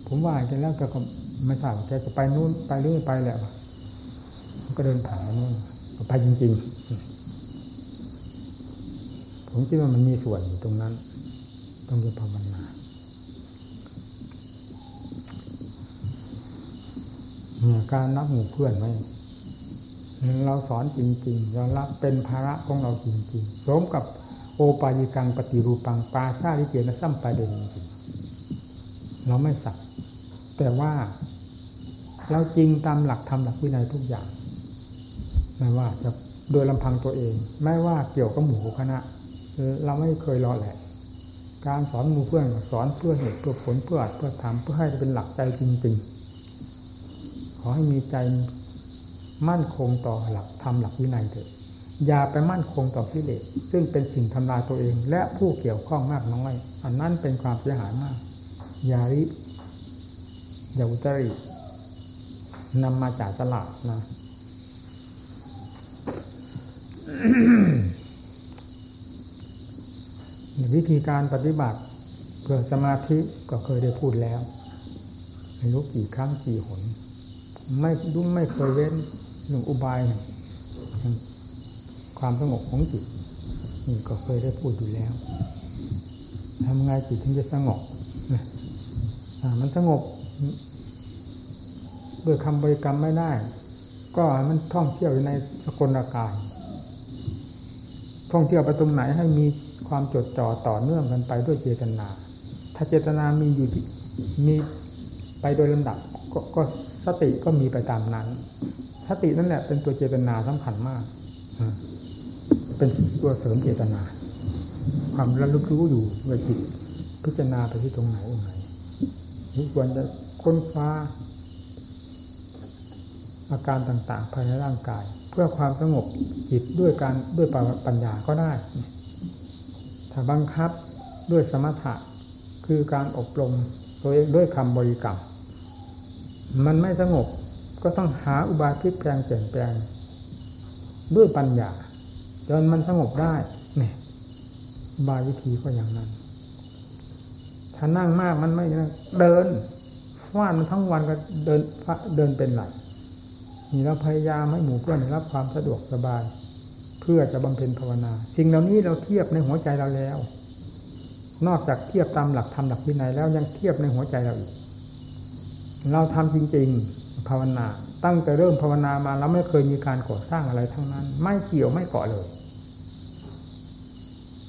ผมว่าแกแล้วก็ไม่ทราบแกจะไปนู่นไปหรือไไปแหละก็เดินผ่านนู่นไปจริง ๆ ผมคิดว่ามันมีส่วนอยู่ตรงนั้น ต้องเรียนภาวนาเนี่ย การนับหมู่เพื่อนไว้เราสอนจริงๆเรารับเป็นภาระของเราจริงๆสมกับโอปายิกังปฏิรูปังปาชาลิเกนะซ้ำไปเดินจริงเราไม่สักแต่ว่าเราจริงตามหลักธรรมหลักวินัยทุกอย่าง ไม่ว่าจะโดยลำพังตัวเอง ไม่ว่าเกี่ยวกับหมู่คณะ เราไม่เคยรอแหละ การสอนหมู่เพื่อนสอนเพื่อเหตุเพื่อผลเพื่ออัดเพื่อทำเพื่อให้เป็นหลักใจจริง ๆ ขอให้มีใจมั่นคงต่อหลักธรรมหลักวินัยเถิดอย่าไปมั่นคงต่อกิเลสซึ่งเป็นสิ่งทำลายตัวเอง และผู้เกี่ยวข้องมากน้อย อันนั้นเป็นความเสียหายมากยาริอย่าอุตรินำมาจากตลาดนะวิธีการปฏิบัติเพื่อสมาธิก็เคยได้พูดแล้วไม่รู้กี่ครั้งกี่หน ไม่ดุ้งไม่เคยเว้นหนึ่งอุบายความสงบของจิตนี่ก็เคยได้พูดอยู่แล้วทำไงจิตถึงจะสงบนะมันสงบด้วยคำบริกรรมไม่ได้ ก็มันท่องเที่ยวอยู่ในสกลอากาศท่องเที่ยวไปตรงไหนให้มีความจดจ่อต่อเนื่องกันไปด้วยเจตนา ถ้าเจตนามีอยู่มีไปโดยลำดับกก็ สติก็มีไปตามนั้น สตินั่นแหละเป็นตัวเจตนาสำคัญมาก เป็นตัวเสริมเจตนา ความระลึกรู้อยู่ว่าจิตพิจารณาไปที่ตรงไหนตรงไหนนี่ควรจะค้นคว้า อาการต่างๆ ภายในร่างกาย เพื่อความสงบจิตด้วยการด้วยปัญญาก็ได้ ถ้าบังคับด้วยสมถะคือการอบรมตัวเองด้วยคำบริกรรม มันไม่สงบก็ต้องหาอุบายพลิกแปลงเปลี่ยนแปลง ด้วยปัญญาจนมันสงบได้เนี่ยบายวิธีก็อย่างนั้น ถ้านั่งมากมันไม่เดินฟาดมันทั้งวันก็เดินเดินเป็นหลักนี่เราพยายามให้หมู่เพื่อนรับความสะดวกสบาย เพื่อจะบำเพ็ญภาวนา สิ่งเหล่านี้เราเทียบในหัวใจเราแล้ว นอกจากเทียบตามหลักธรรมหลักวินัยแล้วยังเทียบในหัวใจเราอีก เราทำจริง ๆ ภาวนา ตั้งแต่เริ่มภาวนามาเราไม่เคยมีการก่อสร้างอะไรทั้งนั้น ไม่เกี่ยวไม่เกาะเลย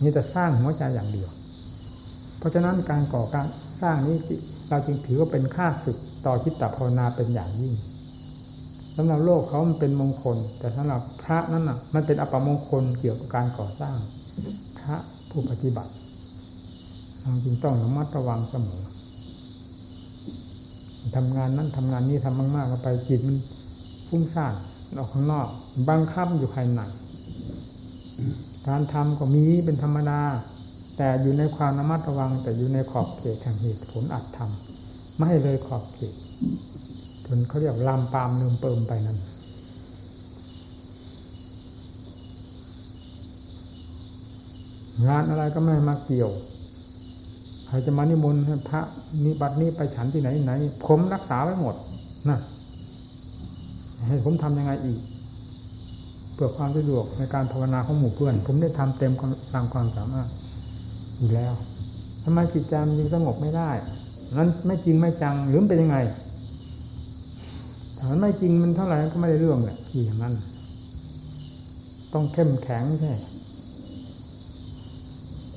มีแต่สร้างหัวใจอย่างเดียว เพราะฉะนั้นการก่อการสร้างนี้เราจึงถือว่าเป็นค่าศึกต่อจิตตภาวนาเป็นอย่างยิ่งสำหรับโลกเขามันเป็นมงคล แต่สำหรับพระนั้นน่ะ มันเป็นอัปมงคลเกี่ยวกับการก่อสร้าง พระผู้ปฏิบัติเราจึงต้องระมัดระวังเสมอ ทำงานนั้นทำงานนี้ทำมากๆก็ไปจิตมันฟุ้งซ่านออกข้างนอกบังคับอยู่ภายในการทำก็มีเป็นธรรมดา แต่อยู่ในความระมัดระวัง แต่อยู่ในขอบเขตแห่งเหตุผลอัดทำไม่ให้เลยขอบเขตจนเขาเรียกลามปามเนิมเปิมไปนั้นงานอะไรก็ไม่มาเกี่ยว ครจะมานิมนต์พระนิบัตินี้ไปฉันที่ไหนไหน ผมรักษาไว้หมดนะให้ผมทำยังไงอีก เพื่อความสะดวกในการภาวนาของหมู่เพื่อน ผมได้ทำเต็มตามความสามารถอยู่แล้วทำไมจิตใจมันยังสงบไม่ได้ นั้นไม่จริงไม่จังหรือเป็นยังไงถ้ามันไม่จริงมันเท่าไหร่ก็ไม่ได้เรื่องแหละที่อย่างนั้น ต้องเข้มแข็งใช่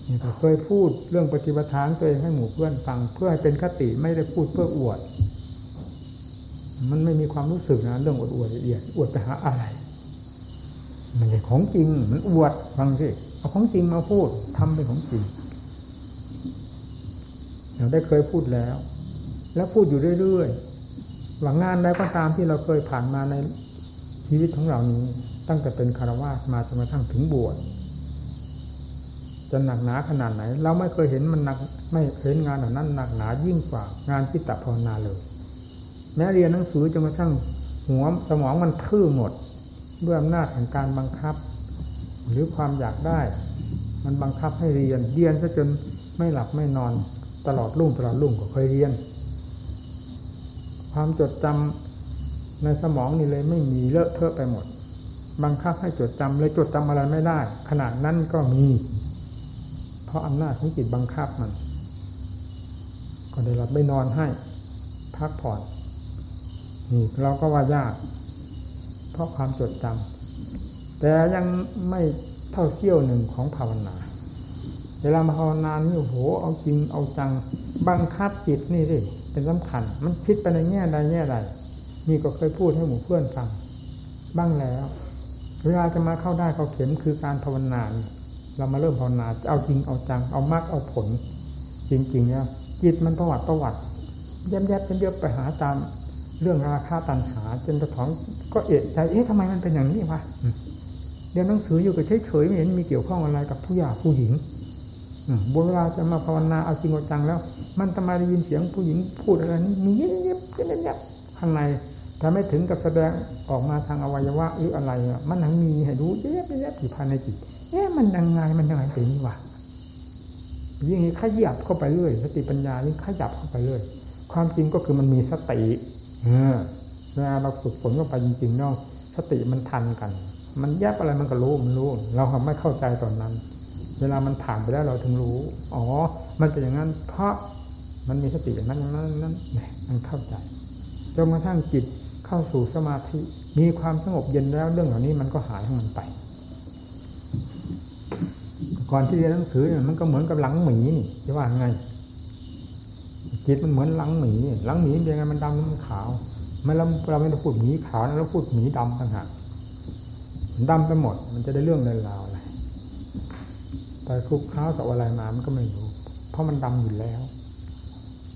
นี่ก็เคยพูดเรื่องปฏิบัติทานตัวเองให้หมู่เพื่อนฟัง เพื่อให้เป็นคติไม่ได้พูดเพื่ออวด มันไม่มีความรู้สึกนะเรื่องอวดอวดละเอียดอวดไปหาอะไร มันเป็นของจริง มันอวดฟังสิเอาของจริงมาพูดทำเป็นของจริงเราได้เคยพูดแล้ว แล้วพูดอยู่เรื่อยๆหวังงานใดก็ตามที่เราเคยผ่านมาในชีวิตของเรานี้ ตั้งแต่เป็นคารวะมาจนกระทั่งถึงบวช จะหนักหนาขนาดไหน เราไม่เคยเห็นมันหนัก ไม่เห็นงานเหล่านั้นหนักหนายิ่งกว่างานที่ตภาวนาเลย แม้เรียนหนังสือจนกระทั่งหัวสมองมันทื่อหมดด้วยอำนาจแห่งการบังคับ หรือความอยากได้ มันบังคับให้เรียนเรียนซะจนไม่หลับไม่นอน ตลอดรุ่งตลอดรุ่งก็เคยเรียน ความจดจำในสมองนี่เลยไม่มีเลอะเทอะไปหมด บังคับให้จดจำเลยจดจำอะไรไม่ได้ ขนาดนั้นก็มี เพราะอำนาจของจิตบังคับมัน ก็ได้หลับไม่นอนให้ พักผ่อนนี่เราก็ว่ายาก เพราะความจดจำแต่ยังไม่เท่าเที่ยวหนึ่งของภาวนา เวลามาภาวนานี่โอ้โห เอาจริงเอาจัง บังคับจิตนี่สิเป็นสำคัญ มันคิดไปในแง่ใดแง่ใดนี่ก็เคยพูดให้หมู่เพื่อนฟัง บ้างแล้ว เวลาจะมาเข้าได้เข้าเข็มคือการภาวนา เรามาเริ่มภาวนาเอาจริงเอาจังเอามรรคเอาผล จริงๆเนี่ยจิตมันประวัติประวัติแยบๆเป็นเยอะไปหาตามเรื่องราคาตันหาจนกระถองก็เอะใจเอ๊ะทำไมมันเป็นอย่างนี้วะเรียนหนังสืออยู่กับเฉยๆไม่เห็นมีเกี่ยวข้องอะไรกับผู้หญิงผู้หญิงบนเวลาจะมาภาวนาเอาจริงเอาจังแล้ว มันทำไมได้ยินเสียงผู้หญิงพูดอะไรนี่มีเย็บเย็บเย็บข้างในถ้าไม่ถึงกับแสดงออกมาทางอวัยวะหรืออะไรมันยังมีให้รู้เย็บเย็บอยู่ภายในจิต เอ๊ะมันยังไงมันยังไงเป็นนี่วะยิ่งขยับเข้าไปเรื่อยสติปัญญายิ่งขยับเข้าไปเรื่อยความจริงก็คือมันมีสติเออเวลาเราฝึกฝนเข้าไปจริงๆเนาะสติมันทันกัน มันแยบอะไรมันก็รู้มันรู้ เราไม่เข้าใจตอนนั้น เวลามันผ่านไปแล้วเราถึงรู้ อ๋อ มันเป็นอย่างนั้น เพราะมันมีสติอย่างนั้นอย่างนั้นนั้นมันเข้าใจจนกระทั่งจิตเข้าสู่สมาธิ มีความสงบเย็นแล้วเรื่องเหล่านี้มันก็หายของมันไป ก่อนที่เรียนหนังสือเนี่ยมันก็เหมือนกับหลังหมีนี่จะว่าไงจิตมันเหมือนหลังหมีหลังหมีเป็นยังไงมันดำมันขาวไม่เราเราไม่ได้พูดหมีขาวนะเราพูดหมีดำต่างหากดำไปหมด มันจะได้เรื่องในราวอะไรไปคลุกค้ากับอะไรมามันก็ไม่รู้ เพราะมันดำอยู่แล้ว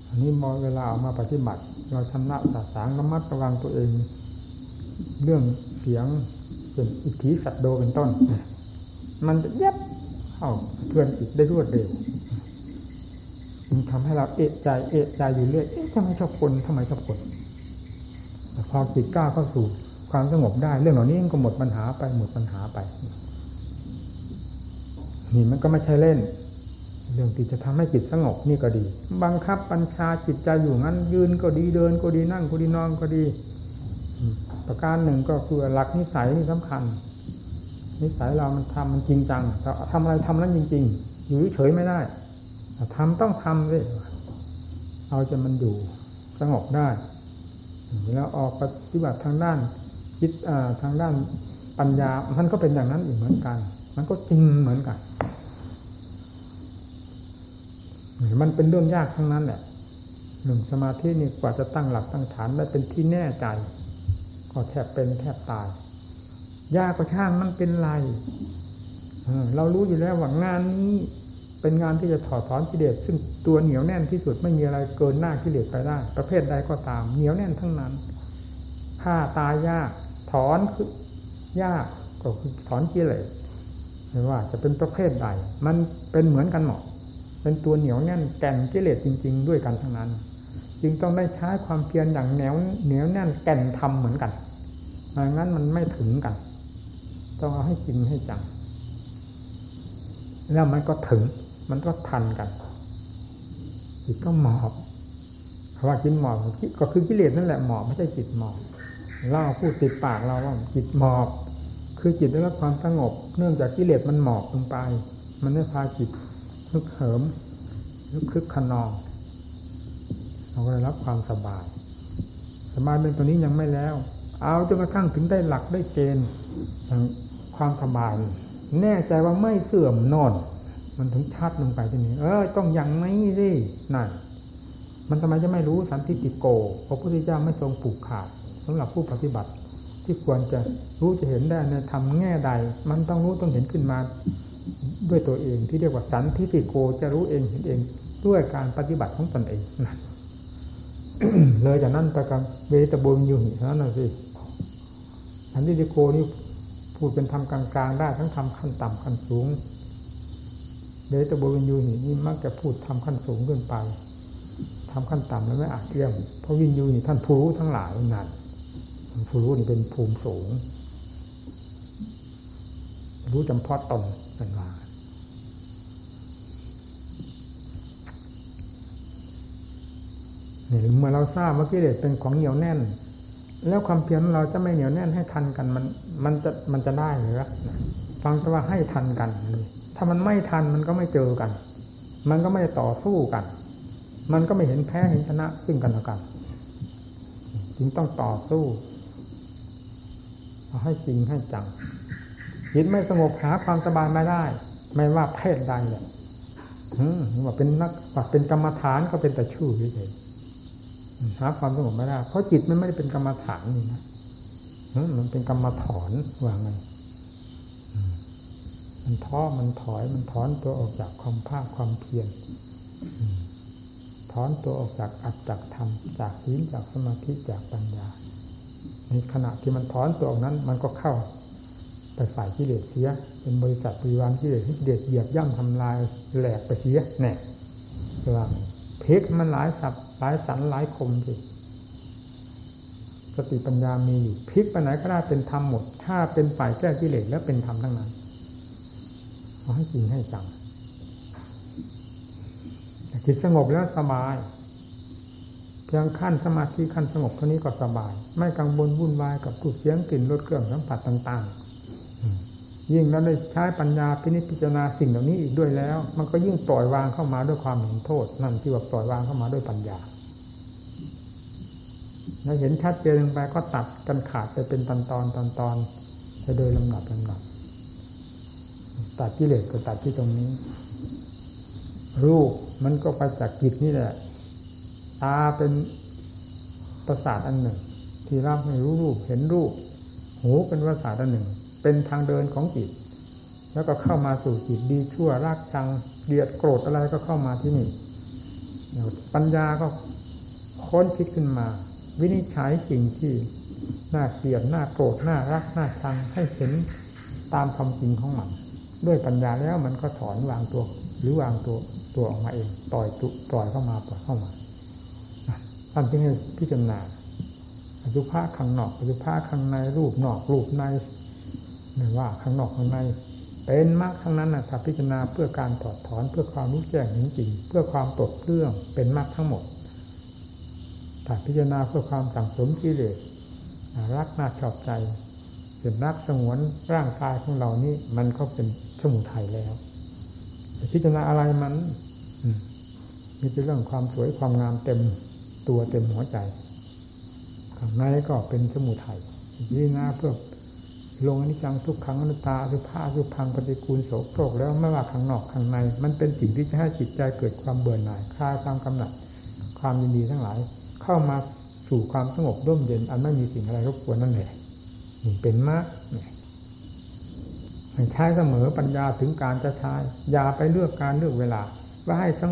อันนี้มอเวลาออกมาปฏิบัติ เราชำระสาสางระมัดระวังตัวเอง เรื่องเสียงเป็นอิทธิสัตโดเป็นต้น มันจะเย็บ เข้าเพื่อนจิตได้รวดเร็วมันทำให้เราเอะใจเอะใจอยู่เรื่อยเอ๊ะทำไมชอบคนทำไมชอบคนแต่พอจิตกล้าเข้าสู่ความสงบได้ เรื่องเหล่านี้ก็หมดปัญหาไปหมดปัญหาไปนี่มันก็ไม่ใช่เล่น เรื่องที่จะทำให้จิตสงบนี่ก็ดี บังคับบัญชาจิตใจอยู่งั้น ยืนก็ดีเดินก็ดีนั่งก็ดีนอนก็ดี ประการหนึ่งก็คือหลักนิสัยนี่สำคัญ นิสัยเรามันทำมันจริงจังเราทำอะไรทำนั้นจริง ๆ อยู่เฉยไม่ได้ทำต้องทำเลยเอาจะมันอยู่สงบได้แล้วออกปฏิบัติทางด้านคิดทางด้านปัญญา มันก็เป็นอย่างนั้นอีกเหมือนกัน มันก็จริงเหมือนกัน มันเป็นเรื่องยากทั้งนั้นแหละหนึ่งสมาธินี่กว่าจะตั้งหลักตั้งฐานได้เป็นที่แน่ใจ ก็แทบเป็นแทบตาย ยากก็ช่างมันเป็นไรเรารู้อยู่แล้วว่างานนี้เป็นงานที่จะถอดถอนกิเลสซึ่งตัวเหนียวแน่นที่สุดไม่มีอะไรเกินหน้ากิเลสไปได้ ประเภทใดก็ตาม เหนียวแน่นทั้งนั้นฆ่าตายยาก ถอนคือยากก็คือถอนกิเลสไม่ว่าจะเป็นประเภทใด มันเป็นเหมือนกันหมดเป็นตัวเหนียวแน่นแก่นกิเลสจริง ๆ ด้วยกันทั้งนั้น จึงต้องได้ใช้ความเพียรอย่างแนวเหนียวแน่นแก่นทำเหมือนกันไม่งั้นมันไม่ถึงกัน ต้องเอาให้จริงให้จัง แล้วมันก็ถึง มันก็ทันกันจิตก็หมอบคำว่าจิตหมอบก็คือกิเลสนั่นแหละหมอบไม่ใช่จิตหมอบเล่าพูดติดปากเราว่าจิตหมอบ คือจิตได้รับความสงบ เนื่องจากกิเลสมันหมอบลงไป มันได้พาจิตฮึกเหิมฮึกคึกขนองเราก็ได้รับความสบาย สบายเป็นตัวนี้ยังไม่แล้ว เอาจนกระทั่งถึงได้หลักได้เกณฑ์ ความสบาย แน่ใจว่าไม่เสื่อมนอน มันถึงชัดลงไปที่นี่เออ ต้องอย่างนี้สินั่นมันทำไมจะไม่รู้สันติติโกพระพุทธเจ้าไม่ทรงปลูกขาดสำหรับผู้ปฏิบัติ ที่ควรจะรู้จะเห็นได้ในทำแง่ใด มันต้องรู้ต้องเห็นขึ้นมา ด้วยตัวเองที่เรียกว่าสันติติโกจะรู้เองเห็นเองด้วยการปฏิบัติของตนเองนั่นเลยจากนั้นประการเวตบุญอยู่หินั้นน่ะสิสันติติโกนี่ พูดเป็นธรรมกลางๆได้ทั้งธรรมขั้นต่ำขั้นสูงเดตบวินยูนี่นี่มักจะพูดทำขั้นสูงขึ้นไปทำขั้นต่ำแล้วไม่อาจเรียมเพราะวินยูนี่ท่านผู้รู้ทั้งหลายนั่นผู้รู้นี่เป็นภูมิสูง รู้จำเพาะตนเป็นว่านี่เมื่อเราทราบว่ากิเลสเป็นของเหนียวแน่น แล้วความเพียรเราจะไม่เหนียวแน่นให้ทันกัน มัน มันจะมันจะได้หรือฟังแต่ว่าให้ทันกันถ้ามันไม่ทันมันก็ไม่เจอกัน มันก็ไม่ต่อสู้กัน มันก็ไม่เห็นแพ้เห็นชนะซึ่งกันและกันจึงต้องต่อสู้ให้จริงให้จังจิตไม่สงบหาความสบายไม่ได้ ไม่ว่าเพศใดเลยว่าเป็นนักว่าเป็นกรรมฐานก็เป็นแต่ชื่อเฉย หาความสงบไม่ได้ เพราะจิตมันไม่ได้เป็นกรรมฐานนี่นะมันเป็นกรรมถอนว่าไงมันท้อมันถอยมันถอนตัวออกจากความภาคความเพียรถอนตัวออกจากอัตจากธรรมจากศีลจากสมาธิจากปัญญาในขณะที่มันถอนตัวออกนั้น มันก็เข้าไปฝ่ายกิเลสเสีย เป็นบริษัทบริวารกิเลสที่เด็ดเหยียบย่ำทำลายแหลกไปเสียแน่ว่า พกมันหลายสับหลายสันหลายคมสิสติปัญญามีอยู่พลิกไปไหนก็ได้เป็นธรรมหมด ถ้าเป็นฝ่ายแก้กิเลสแล้วเป็นธรรมทั้งนั้นเอาให้จริงให้จังจิตสงบแล้วสบาย เพียงขั้นสมาธิขั้นสงบเท่านี้ก็สบาย ไม่กังวลวุ่นวายกับรูปเสียงกลิ่นรสเครื่องสัมผัสต่าง ๆ ยิ่งแล้วได้ใช้ปัญญาพินิจพิจารณาสิ่งเหล่านี้อีกด้วยแล้ว มันก็ยิ่งปล่อยวางเข้ามาด้วยความเห็นโทษ นั่นที่ว่าปล่อยวางเข้ามาด้วยปัญญาแล้วเห็นชัดเจนลงไปก็ตัดกันขาดไปเป็นตอนตอนตอนตอนไปโดยลำดับลำดับตัดกิเลสก็ตัดที่ตรงนี้ รูปมันก็ไปจากจิตนี่แหละตาเป็นประสาทอันหนึ่ง ที่รับให้รู้รูปเห็นรูป หูเป็นประสาทอันหนึ่ง เป็นทางเดินของจิต แล้วก็เข้ามาสู่จิตดีชั่วรักชังเกลียดโกรธอะไรก็เข้ามาที่นี่ปัญญาก็ค้นคิดขึ้นมา วินิจฉัยสิ่งที่น่าเกลียดน่าโกรธน่ารักน่าชังให้เห็นตามความจริงของมัน ด้วยปัญญาแล้วมันก็ถอนวางตัว หรือวางตัวตัวออกมาเองปล่อยตุปล่อยเข้ามาปล่อยเข้ามาท่านจึงให้พิจารณาอสุภะข้างนอกอสุภะข้างในรูปนอกรูปใน ไม่ว่าข้างนอกข้างในเป็นมากทั้งนั้นนะถ้าพิจารณาเพื่อการถอดถอนเพื่อความรู้แจ้งจริงเพื่อความปลดเรื่องเป็นมากทั้งหมดถ้าพิจารณาเพื่อความสั่งสมกิเลสรักน่าชอบใจเป็นรักสงวนร่างกายของเรานี่มันก็เป็นสมุทัยแล้วพิจารณาอะไรมันมีแต่เรื่องความสวยความงามเต็มตัวเต็มหัวใจข้างในก็เป็นสมุทัยพิจารณาเพื่อ ลงอนิจจังทุกขังอนัตตาสุภาสุพังปฏิกูลโสโครกแล้วไม่ว่าข้างนอกข้างใน มันเป็นสิ่งที่จะให้จิตใจเกิดความเบื่อหน่ายคลายความกำหนัด ความยินดีทั้งหลาย เข้ามาสู่ความสงบร่มเย็น อันไม่มีสิ่งอะไรรบกวนนั่นแหละนี่เป็นมากใช้เสมอปัญญาถึงการจะใช้อย่าไปเลือกการเลือกเวลา ว่าให้ส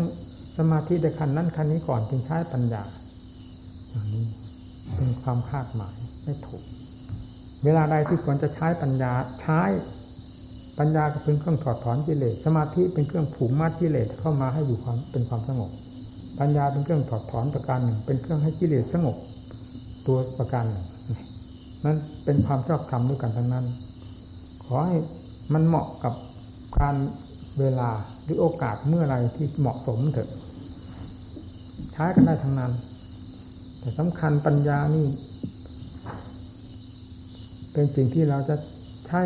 สมาธิในขั้นนั้นขั้นนี้ก่อนจึงใช้ปัญญาอย่างนี้เป็นความคาดหมายไม่ถูก เวลาใดที่ควรจะใช้ปัญญาใช้ปัญญาก็เป็นเครื่องถอดถอนกิเลสสมาธิเป็นเครื่องผูกมัดกิเลสเข้ามาให้อยู่ความเป็นความสงบ ปัญญาเป็นเครื่องถอดถอนประการหนึ่ง เป็นเครื่องให้กิเลสสงบตัวประการหนึ่งนั้นเป็นความชอบธรรมด้วยกันทั้งนั้น ขอให้มันเหมาะกับการเวลาหรือโอกาสเมื่อไรที่เหมาะสมเถอะ ใช้กันได้ทั้งนั้น แต่สำคัญปัญญานี่ เป็นสิ่งที่เราจะใช้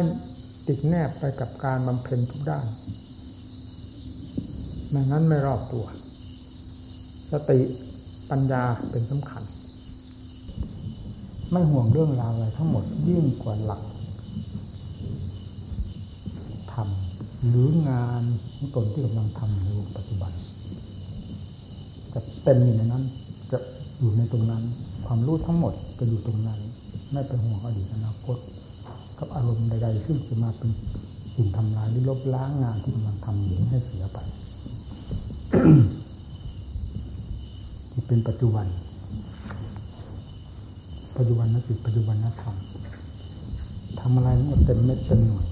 ติดแนบไปกับการบำเพ็ญทุกด้านไม่งั้นไม่รอบตัว สติปัญญาเป็นสำคัญ ไม่ห่วงเรื่องราวอะไรทั้งหมดยิ่งกว่าหลักทำหรืองานของตนที่กำลังทำอยู่ปัจจุบัน จะเต็มอยู่ในนั้น จะอยู่ในตรงนั้น ความรู้ทั้งหมดจะอยู่ตรงนั้น ไม่เป็นห่วงอดีตอนาคต กับอารมณ์ใดๆซึ่งจะมาเป็นสิ่งทำลายหรือลบล้างงานที่กำลังทำอยู่ให้เสียไปที่เป็นปัจจุบัน ปัจจุบันนัจิตปัจจุบันนธรรมทำอะไรมันเต็มเม็ดเต็มหน่วย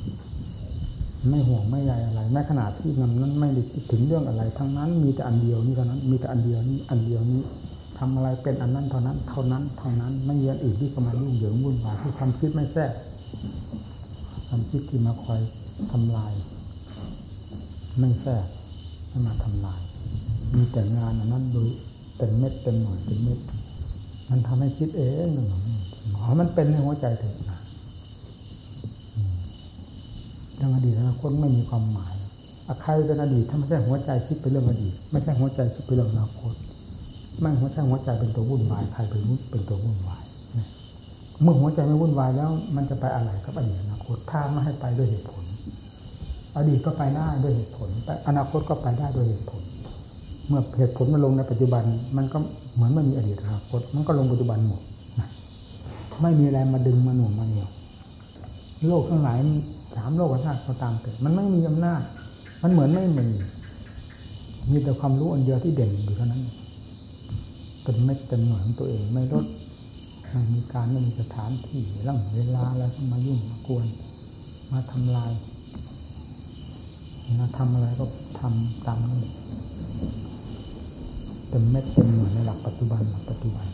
ไม่ห่วงไม่ใยอะไรแม้ขนาดที่นั้นนั้นไม่ได้คิดถึงเรื่องอะไร ทั้งนั้นมีแต่อันเดียวนี้เท่านั้น มีแต่อันเดียวนี้อันเดียวนี้ ทำอะไรเป็นอันนั้นเท่านั้น เท่านั้นเท่านั้นไม่มีอันอื่นที่เข้ามาลุ่งเหยิงวุ่นวายที่ความคิดไม่แทรกความคิดที่มาคอยทำลาย ไม่แทรกมาทำลาย มีแต่งานอันนั้นดยเต็มเม็ดเต็มหน่วยเต็มเม็ดมันทำให้คิดเองหนึ่งหอมันเป็นในหัวใจเถอะนะเรื่องอดีตอนาคตไม่มีความหมายใครเป็นอดีตถ้าไม่ใช่หัวใจคิดไปเรื่องอดีตไม่ใช่หัวใจคิดไปเรื่องอนาคต ไม่หัวใจหัวใจเป็นตัววุ่นวายใครเป็นวุ่นเป็นตัววุ่นวายเมื่อหัวใจไม่วุ่นวายแล้ว มันจะไปอะไรกับอดีตอนาคตถ้าไม่ให้ไปด้วยเหตุผล อดีตก็ไปได้ด้วยเหตุผลแต่อนาคตก็ไปได้ด้วยเหตุผล เมื่อเหตุผลมาลงในปัจจุบัน มันก็เหมือนไม่มีอดีตอนาคต มันก็ลงปัจจุบันหมดไม่มีอะไรมาดึงมาหนุนมาเหนี่ยวโลกทั้งหลายสามโลกธาตุก็ตามเกิดมันไม่มีอำนาจ มันเหมือนไม่มีมีแต่ความรู้อันเดียวที่เด่นอยู่เท่านั้น เป็นเม็ดเต็มหน่วยของตัวเองไม่ลดไม่มีการไม่มีสถานที่ร่างเวลาอะไรมายุ่งมากวน มาทำลายมาทำอะไรก็ทำตามนั้เต็มเม็ดเต็มหน่วยในหลักปัจจุบันหลักปัจจุบัน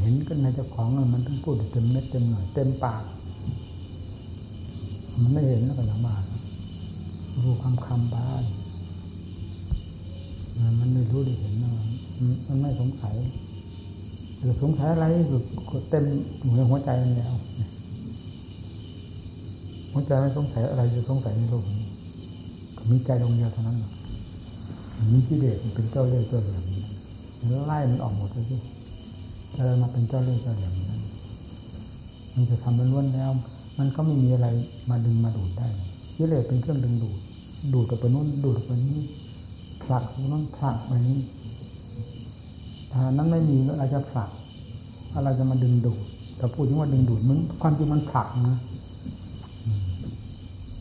เห็นกันในเจ้าของมันต้องพูดเต็มเม็ดเต็มหน่วยเต็มปากมันไม่เห็นแล้วก็ละมารู้คำคำบ้าน มันไม่รู้ได้เห็นมันไม่สงสัยหรือสงสัยอะไรก็เต็มหัวหัวใจมันแล้วหัวใจไม่สงสัยอะไรจะสงสัยในโลกนี้มีใจดวงเดียวเท่านั้นมีกิเลสเป็นเจ้าเล่ห์เจ้าเหลี่ยมไล่มันออกหมดเลยที่อะไรมาเป็นเจ้าเล่ห์เจ้าเหลี่ยมนั้นมันจะทำมันล้วนแล้ว มันก็ไม่มีอะไรมาดึงมาดูดได้กิเลสเป็นเครื่องดึงดูดดูดกับไปนู้นดูดกับไปนี้ ผลักนั้นผลักไปนี้ถ้านั้นไม่มีอะไรจะผลัก อะไรจะมาดึงดูดแต่พูดถึงว่าดึงดูดมันความจริงมันผลักนะ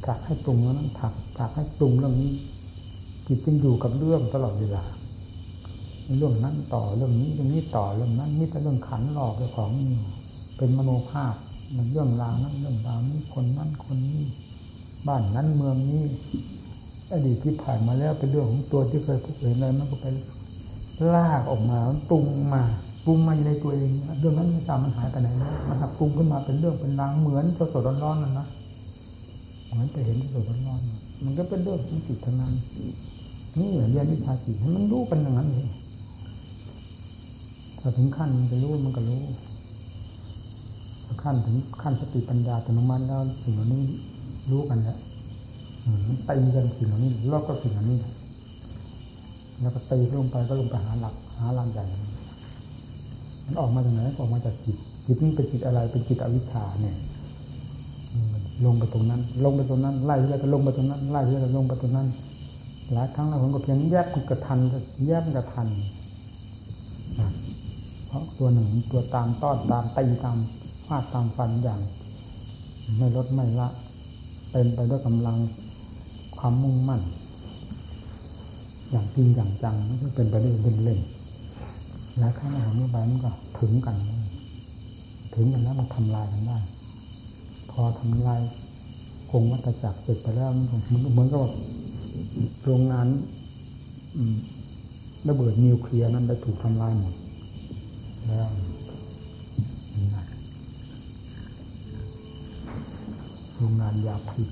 ผลักให้ปรุงนั้นผลักผลักให้ปรุงเรื่องนี้จิตจึงอยู่กับเรื่องตลอดเวลาเรื่องนั้นต่อเรื่องนี้เรื่องนี้ต่อเรื่องนั้นนี่แต่เรื่องขันหลอกเรื่องของเป็นมโนภาพมันเรื่องราวนั้นเรื่องราวนี้คนนั้นคนนี้บ้านนั้นเมืองนี้ อดีตที่ผ่านมาแล้วเป็นเรื่องของตัวที่เคยพบเห็นอะไรมันก็ไปลากออกมาปรุงมาปรุงมาในตัวเองเรื่องนั้นไม่ทราบมันหายไปไหนแล้วมันปรุงขึ้นมาเป็นเรื่องเป็นรางเหมือนสดๆร้อนๆนั่นนะเหมือนไปเห็นสดๆร้อนๆมันก็เป็นเรื่องของจิตทั้งนั้นนี่เรียนวิชาจิตให้มันรู้กันอย่างนั้นเองถ้าถึงขั้นมันจะรู้มันก็รู้ขั้นถึงขั้นสติปัญญาตโนมัติแล้วสิ่งเหล่านี้รู้กันแล้ว ตีกันสิ่งเหล่านี้ลอกก็สิ่งเหล่านี้ แล้วก็ตีลงไปก็ลงไปหาหลัก หาลานใหญ่มันออกมาจากไหนออกมาจากจิตจิตนี้เป็นจิตอะไรเป็นจิตอวิชชาเนี่ยลงไปตรงนั้น ลงไปตรงนั้นไล่แล้วก็ลงไปตรงนั้นไล่แล้วก็ลงไปตรงนั้น หลายครั้งแล้วผมก็เพียงแยบกระทันแยบกระทันเพราะตัวหนึ่งตัวตามต้อนตามตีตามฟาดตามฟันอย่าง ไม่ลดไม่ละ เป็นไปด้วยกำลัง ความมุ่งมั่น อย่างจริงอย่างจังไม่เป็นไปด้วยเล่นๆแล้วข้างหลังนี้ไปมันก็ถึงกัน ถึงกันแล้วมันทำลายกันได้ พอทำลายคงวัตจักรเสร็จไปแล้วมันเหมือนกับโรงงานระเบิดนิวเคลียร์นั้นได้ถูกทำลายหมดแล้วโรงงานยาพิษ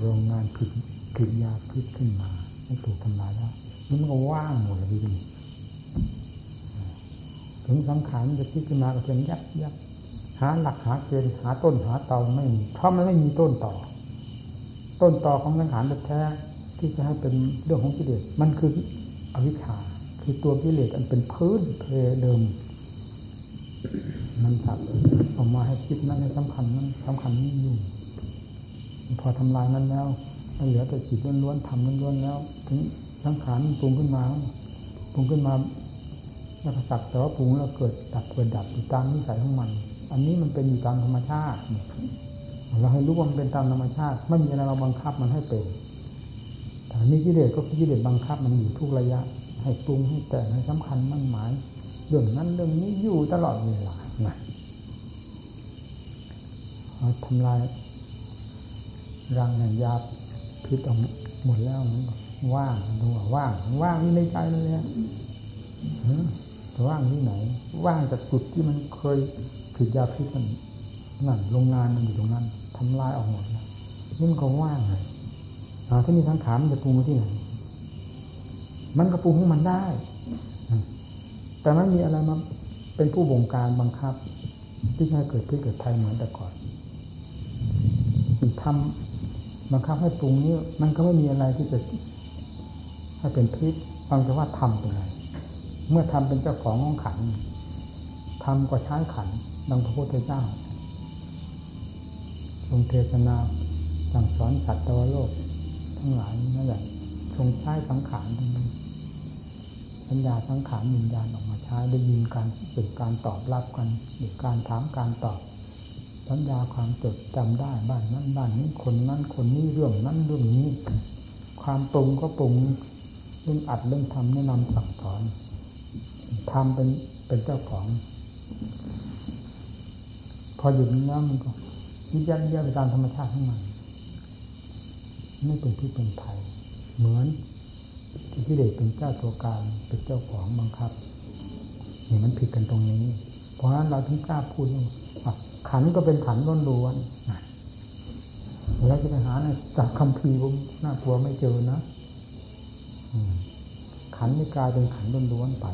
โรงงานผลิ ตผลิยาพิษขึ้นมาไม่ถูกทำลายแล้วมันก็ว่างหมดเลยดีถึงสังขารมันจะคิดขึ้นมาก็เป็นยับยับหาหลักหาเกณฑ์หาต้นหาตอไม่มีเพราะมันไม่มีต้นต่อ ต้นต่อของสังขารแท้ที่จะให้เป็นเรื่องของกิเลสมันคืออวิชชาคือตัวกิเลสอันเป็นพื้นเพเดิม มันถักออกมาให้คิดนั้นให้สำคัญนั้นสำคัญนี้อยู่พอทำลายนั้นแล้ว เหลือแต่จิตล้วนๆทำล้วนๆแล้ว ถึงสังขารปรุงขึ้นมาปรุงขึ้นมาแล้วสักแต่ว่าปรุงแล้วเกิดดับเกิดดับอยู่ตามนิสัยของมัน อันนี้มันเป็นอยู่ตามธรรมชาติเราให้รู้ว่ามันเป็นตามธรรมชาติไม่มีอะไรเราบังคับมันให้เป็นแต่นี่กิเลสก็กิเลสบังคับมันอยู่ทุกระยะ ให้ปรุงให้แต่งให้สำคัญมั่นหมายเรื่องนั้นเรื่องนี้อยู่ตลอดเวลานะทำลายรังแห่งยา พิษออกหมดแล้วว่างดูว่าง ว่างนี่ในใจนั่นแหละว่างที่ไหน ว่างจากจุดที่มันเคยผลิตยาพิษมันนั่นโรงงานมันอยู่ตรงนั้นทำลายออกหมดแล้วนี่มันก็ว่างเลยถ้ามีทั้งขามจะปรุงที่ไหนมันก็ปรุงของมันได้ แต่ไม่มีอะไรมาเป็นผู้บงการบังคับ ที่จะให้เกิดพิษเกิดภัยเหมือนแต่ก่อนทำ บังคับให้ปรุงนี้มันก็ไม่มีอะไรที่จะให้เป็นพิษฟังแต่ว่าทำเป็นอะไร เมื่อทำเป็นเจ้าของของขันทำก็ใช้ขันดังพระพุทธเจ้าทรงเทศนาสั่งสอนสัตว์ตวโลก ทั้งหลายนั่นแหละทรงใช้สังขารทั้งนั้นสัญญาสังขารวิญญาณออกมาใช้ได้ยินการเป็นการตอบรับกันหรือการถามการตอบ สัญญาความจดจำได้บ้านนั้นบ้านนี้คนนั้นคนนี้เรื่องนั้นเรื่องนี้ ความปรุงก็ปรุงเรื่องอัดเรื่องทำแนะนำสั่งสอนทำเป็นเป็นเจ้าของ พอหยุดแล้วมันก็ยิบยับยับไปตามธรรมชาติของมันไม่เป็นที่เป็นภัยเหมือนที่เด็กเป็นเจ้าตัวการเป็นเจ้าของบังคับนี่มันผิดกันตรงนี้ เพราะฉะนั้นเราถึงกล้าพูดว่า ขันก็เป็นขันล้วนล้วนแล้วจะไปหาในจากคำพีผมน่ากลัวไม่เจอนะขันนี่กลายเป็นขันล้วนล้วนไป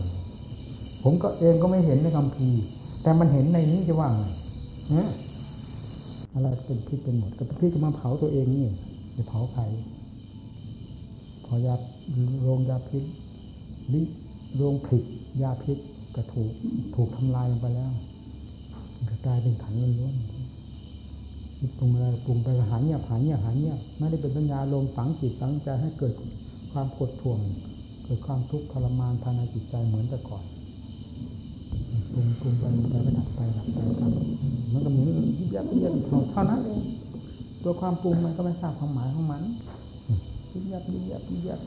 ผมก็เองก็ไม่เห็นในคำพีแต่มันเห็นในนี้จะว่าไงเนี่ยอะไรเป็นพิษเป็นหมดก็พิษจะมาเผาตัวเองนี่จะเผาใครพอยาโรงยาพิษลิโรงผิดยาพิษก็ถูกถูกทำลายไปแล้ว กลายเป็นขันล้วนๆปรุงอะไรปรุงไปหาเงียบหาเงียบหาเงียบไม่ได้เป็นปัญญาลงฝังจิตฝังใจให้เกิดความกดท่วง เกิดความทุกข์ทรมานภายในจิตใจเหมือนแต่ก่อนปรุงปรุงไปไปก็ดับไปดับไปดับมันก็เหมือนยิบยับยิบยับเท่านั้นเองตัวความปรุงมันก็ไม่ทราบความหมายของมันยิบยับยิบยับยิบยับ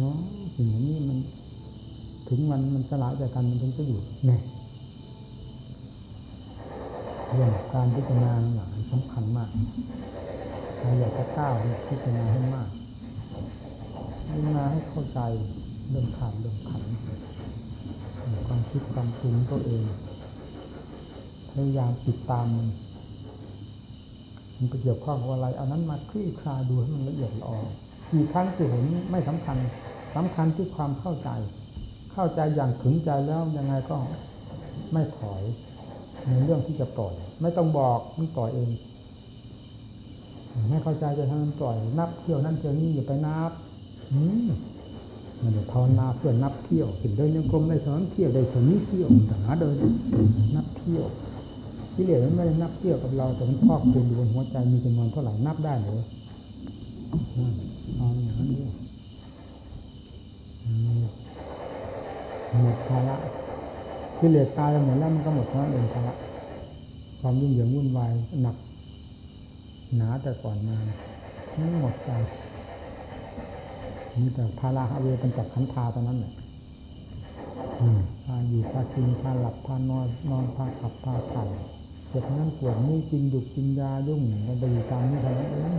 เนาะสิ่งนี้มัน ถึงวันมันสลายจากกันมันถึงจะอยู่เนี่ย เรื่องการพิจารณาหลังสำคัญมากเราอยากจะก้าวพิจารณาให้มากพิจารณาให้เข้าใจเรื่องขันเรื่องขันความคิดความปรุงตัวเองพยายามติดตามมันมันไปเกี่ยวข้องกับอะไรเอานั้นมาคลี่คลายดูให้มันละเอียดละออกี่ครั้งที่เห็นไม่สำคัญสำคัญที่ความเข้าใจ เข้าใจอย่างถึงใจแล้วยังไงก็ไม่ถอย ในเรื่องที่จะปล่อย ไม่ต้องบอกมันปล่อยเองไม่เข้าใจจะทำมันปล่อย นับเที่ยวนั่นเที่ยวนี้อย่าไปนับอืมมันจะภาวนาเพื่อนับเที่ยวถึงเดินยังกรมได้สอนเที่ยวได้สอนนี้เที่ยวแต่หาเดินนับเที่ยวที่เหลือมันไม่ได้นับเที่ยวกับเราแต่มันครอบคลุมอยู่บนหัวใจมีจำนวนเท่าไหร่นับได้เลยเอาอย่างนั้นด้วยหมดภาระ ที่เหลือตายไปหมดแล้วมันก็หมดเท่านั้นเองภาระความยุ่งเหยิงวุ่นวายหนัก หนาแต่ก่อนมาไม่หมดใจมีแต่พาราฮาเวเป็นจับขันธาตอนนั้นแหละพาอยู่พากินพาหลับพานอนนอนพาขับพาถ่ายเจ็บนั้นปวดนี่กินดุกินยายุ่งมันไปอยู่ตามนี้เท่านั้นเอง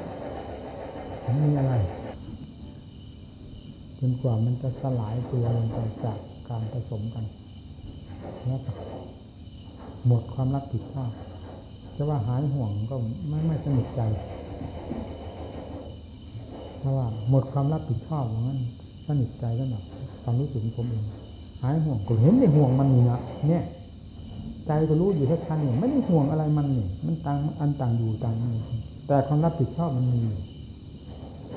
มันมีอะไรจนกว่ามันจะสลายตัวลงไปจากการผสมกัน แล้วหมดความรับผิดชอบจะว่าหายห่วงก็ไม่ไม่สนิทใจเพราะว่าหมดความรับผิดชอบอย่างนั้นสนิทใจแล้วแบบความรู้สึกของผมเองหายห่วงก็เห็นในห่วงมันนี่นะเนี่ย ใจก็รู้อยู่แค่ทันเนี่ยไม่ได้ห่วงอะไรมันนี่มันต่างอันต่างอยู่ต่างนี่แต่ความรับผิดชอบมันมี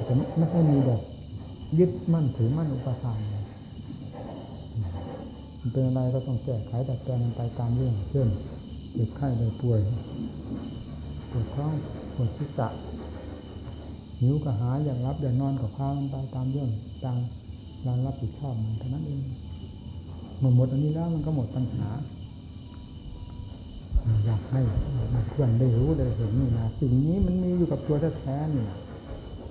แต่ไม่ใช่มีแบบยึดมั่นถือมั่นอุปทาน มันเป็นอะไรก็ต้องแก้ไขแต่แปลงไปตามเรื่องเช่นเจ็บไข้ได้ป่วยปวดท้องปวดศีรษะหิวก็หายอย่างรับอยางนอนกับข้ามันไปตามเรื่องตามรานรับผิดชอบมันเท่านั้นเองเมื่อหมดอันนี้แล้วมันก็หมดปัญหาอยากให้เพื่อนได้รู้ได้เห็นนี่นะสิ่งนี้มันมีอยู่กับตัวแท้ๆนี่นะ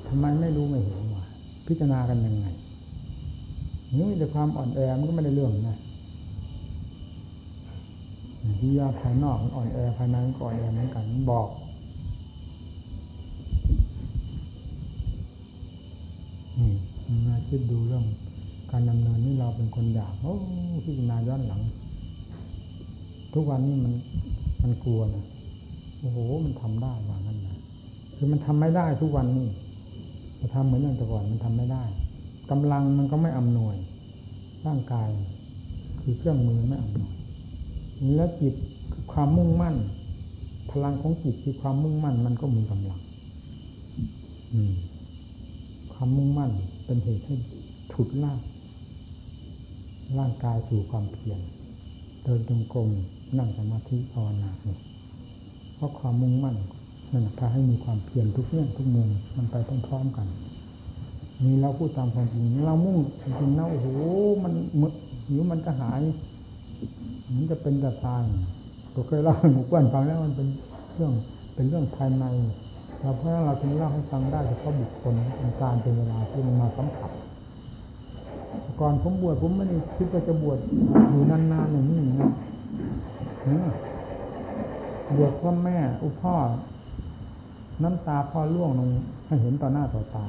ทำไมไม่รู้ไม่เห็นวะพิจารณากันยังไงนี่แต่ความอ่อนแอมันก็ไม่ได้เรื่องนะ ที่ยาภายนอกมันอ่อนแอภายในก็อ่อนแอเหมือนกันบอก นี่มาคิดดูเรื่อง การดำเนินนี่เราเป็นคนอยากโอ้พิจารณาย้อนหลัง ทุกวันนี้มันมันกลัวนะโอ้โห มันทำได้ว่างั้นนะคือมันทำไม่ได้ทุกวันนี้จะทำเหมือนอย่างแต่ก่อนมันทำไม่ได้กำลังมันก็ไม่อำนวย ร่างกาย คือเครื่องมือไม่อำนวย แล้วจิตคือความมุ่งมั่น พลังของจิตคือความมุ่งมั่น มันก็มีกำลังอืมความมุ่งมั่นเป็นเหตุให้ถุดลากร่างกายสู่ความเพียรเดินจงกรมนั่งสมาธิภาวนาเนี่ยเพราะความมุ่งมั่นนั่นพาให้มีความเพียรทุกเรื่องทุกมุมมันไปพร้อมๆกันนี่เราพูดตามความจริงเรามุ่งจริงๆนะโอ้โหมันมืดหิวมันจะหาย มันจะเป็นแต่ทางก็เคยเล่าให้หมู่เพื่อนฟังแล้วมันเป็นเรื่องเป็นเรื่องภายในเราเพราะนั้นเราจึงเล่าให้ฟังได้เฉพาะบุคคลเป็นการเป็นเวลาที่มันมาสัมผัสก่อนผมบวชผมไม่ได้คิดว่าจะบวชอยู่นานๆอย่างนี้นะบวชพ่อแม่ อุพ่อ น้ำตาพ่อล่วงลงให้เห็นต่อหน้าต่อตา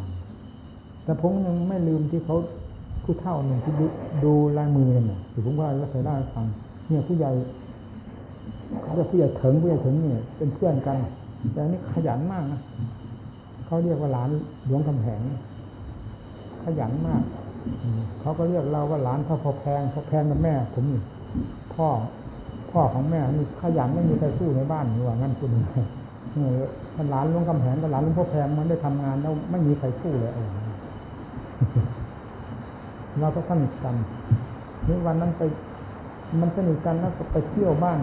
แต่ผมยังไม่ลืมที่เขา ผู้เท่าหนึ่งที่ดูดูลายมือเนี่ยถือผมว่าก็เคยเล่าให้ฟังเนี่ยผู้ใหญ่เขาเรียกผู้ใหญ่ถึงผู้ใหญ่ถึงเนี่ย เป็นเพื่อนกัน แต่นี่ขยันมากนะเขาเรียกว่าหลานหลวงคำแหงขยันมากเขาก็เรียกเราว่าหลานพ่อพอแพงพอแพงกับแม่ ผมพ่อพ่อของแม่นี่ขยันไม่มีใครสู้ในบ้านนี่ว่างั้นคุณเออหลานหลวงคำแหงกับหลานหลวงพ่อแพงมันได้ทำงานแล้วไม่มีใครสู้เลย เราก็สนิทกันนี่วันนั้นไปมันสนิทกันแล้วก็ไปเที่ยวบ้าน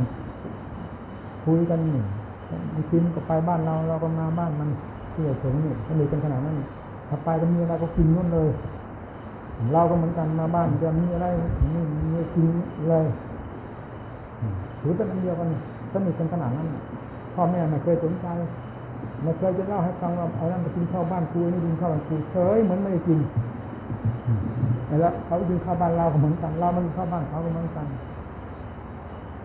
คุยกันหนึ่งกินก็ไปบ้านเราเราก็มาบ้านมันเที่ยวถึงนี่สนิทกันขนาดนั้นถ้าไปก็มีอะไรก็กินนู่นเลย เราก็เหมือนกันมาบ้านจะมีอะไรนี่มีกินเลยถือเป็นอันเดียวกันสนิทกันขนาดนั้นพ่อแม่ไม่เคยสนใจไม่เคยจะเล่าให้ฟังว่าเอานั่นไปกินข้าวบ้านครูนี่กินข้าวบ้านครูเฉยเหมือนไม่ได้กิน แล้วเขากินข้าวบ้านเราก็เหมือนกัน เรามันกินข้าวบ้านเขาก็เหมือนกัน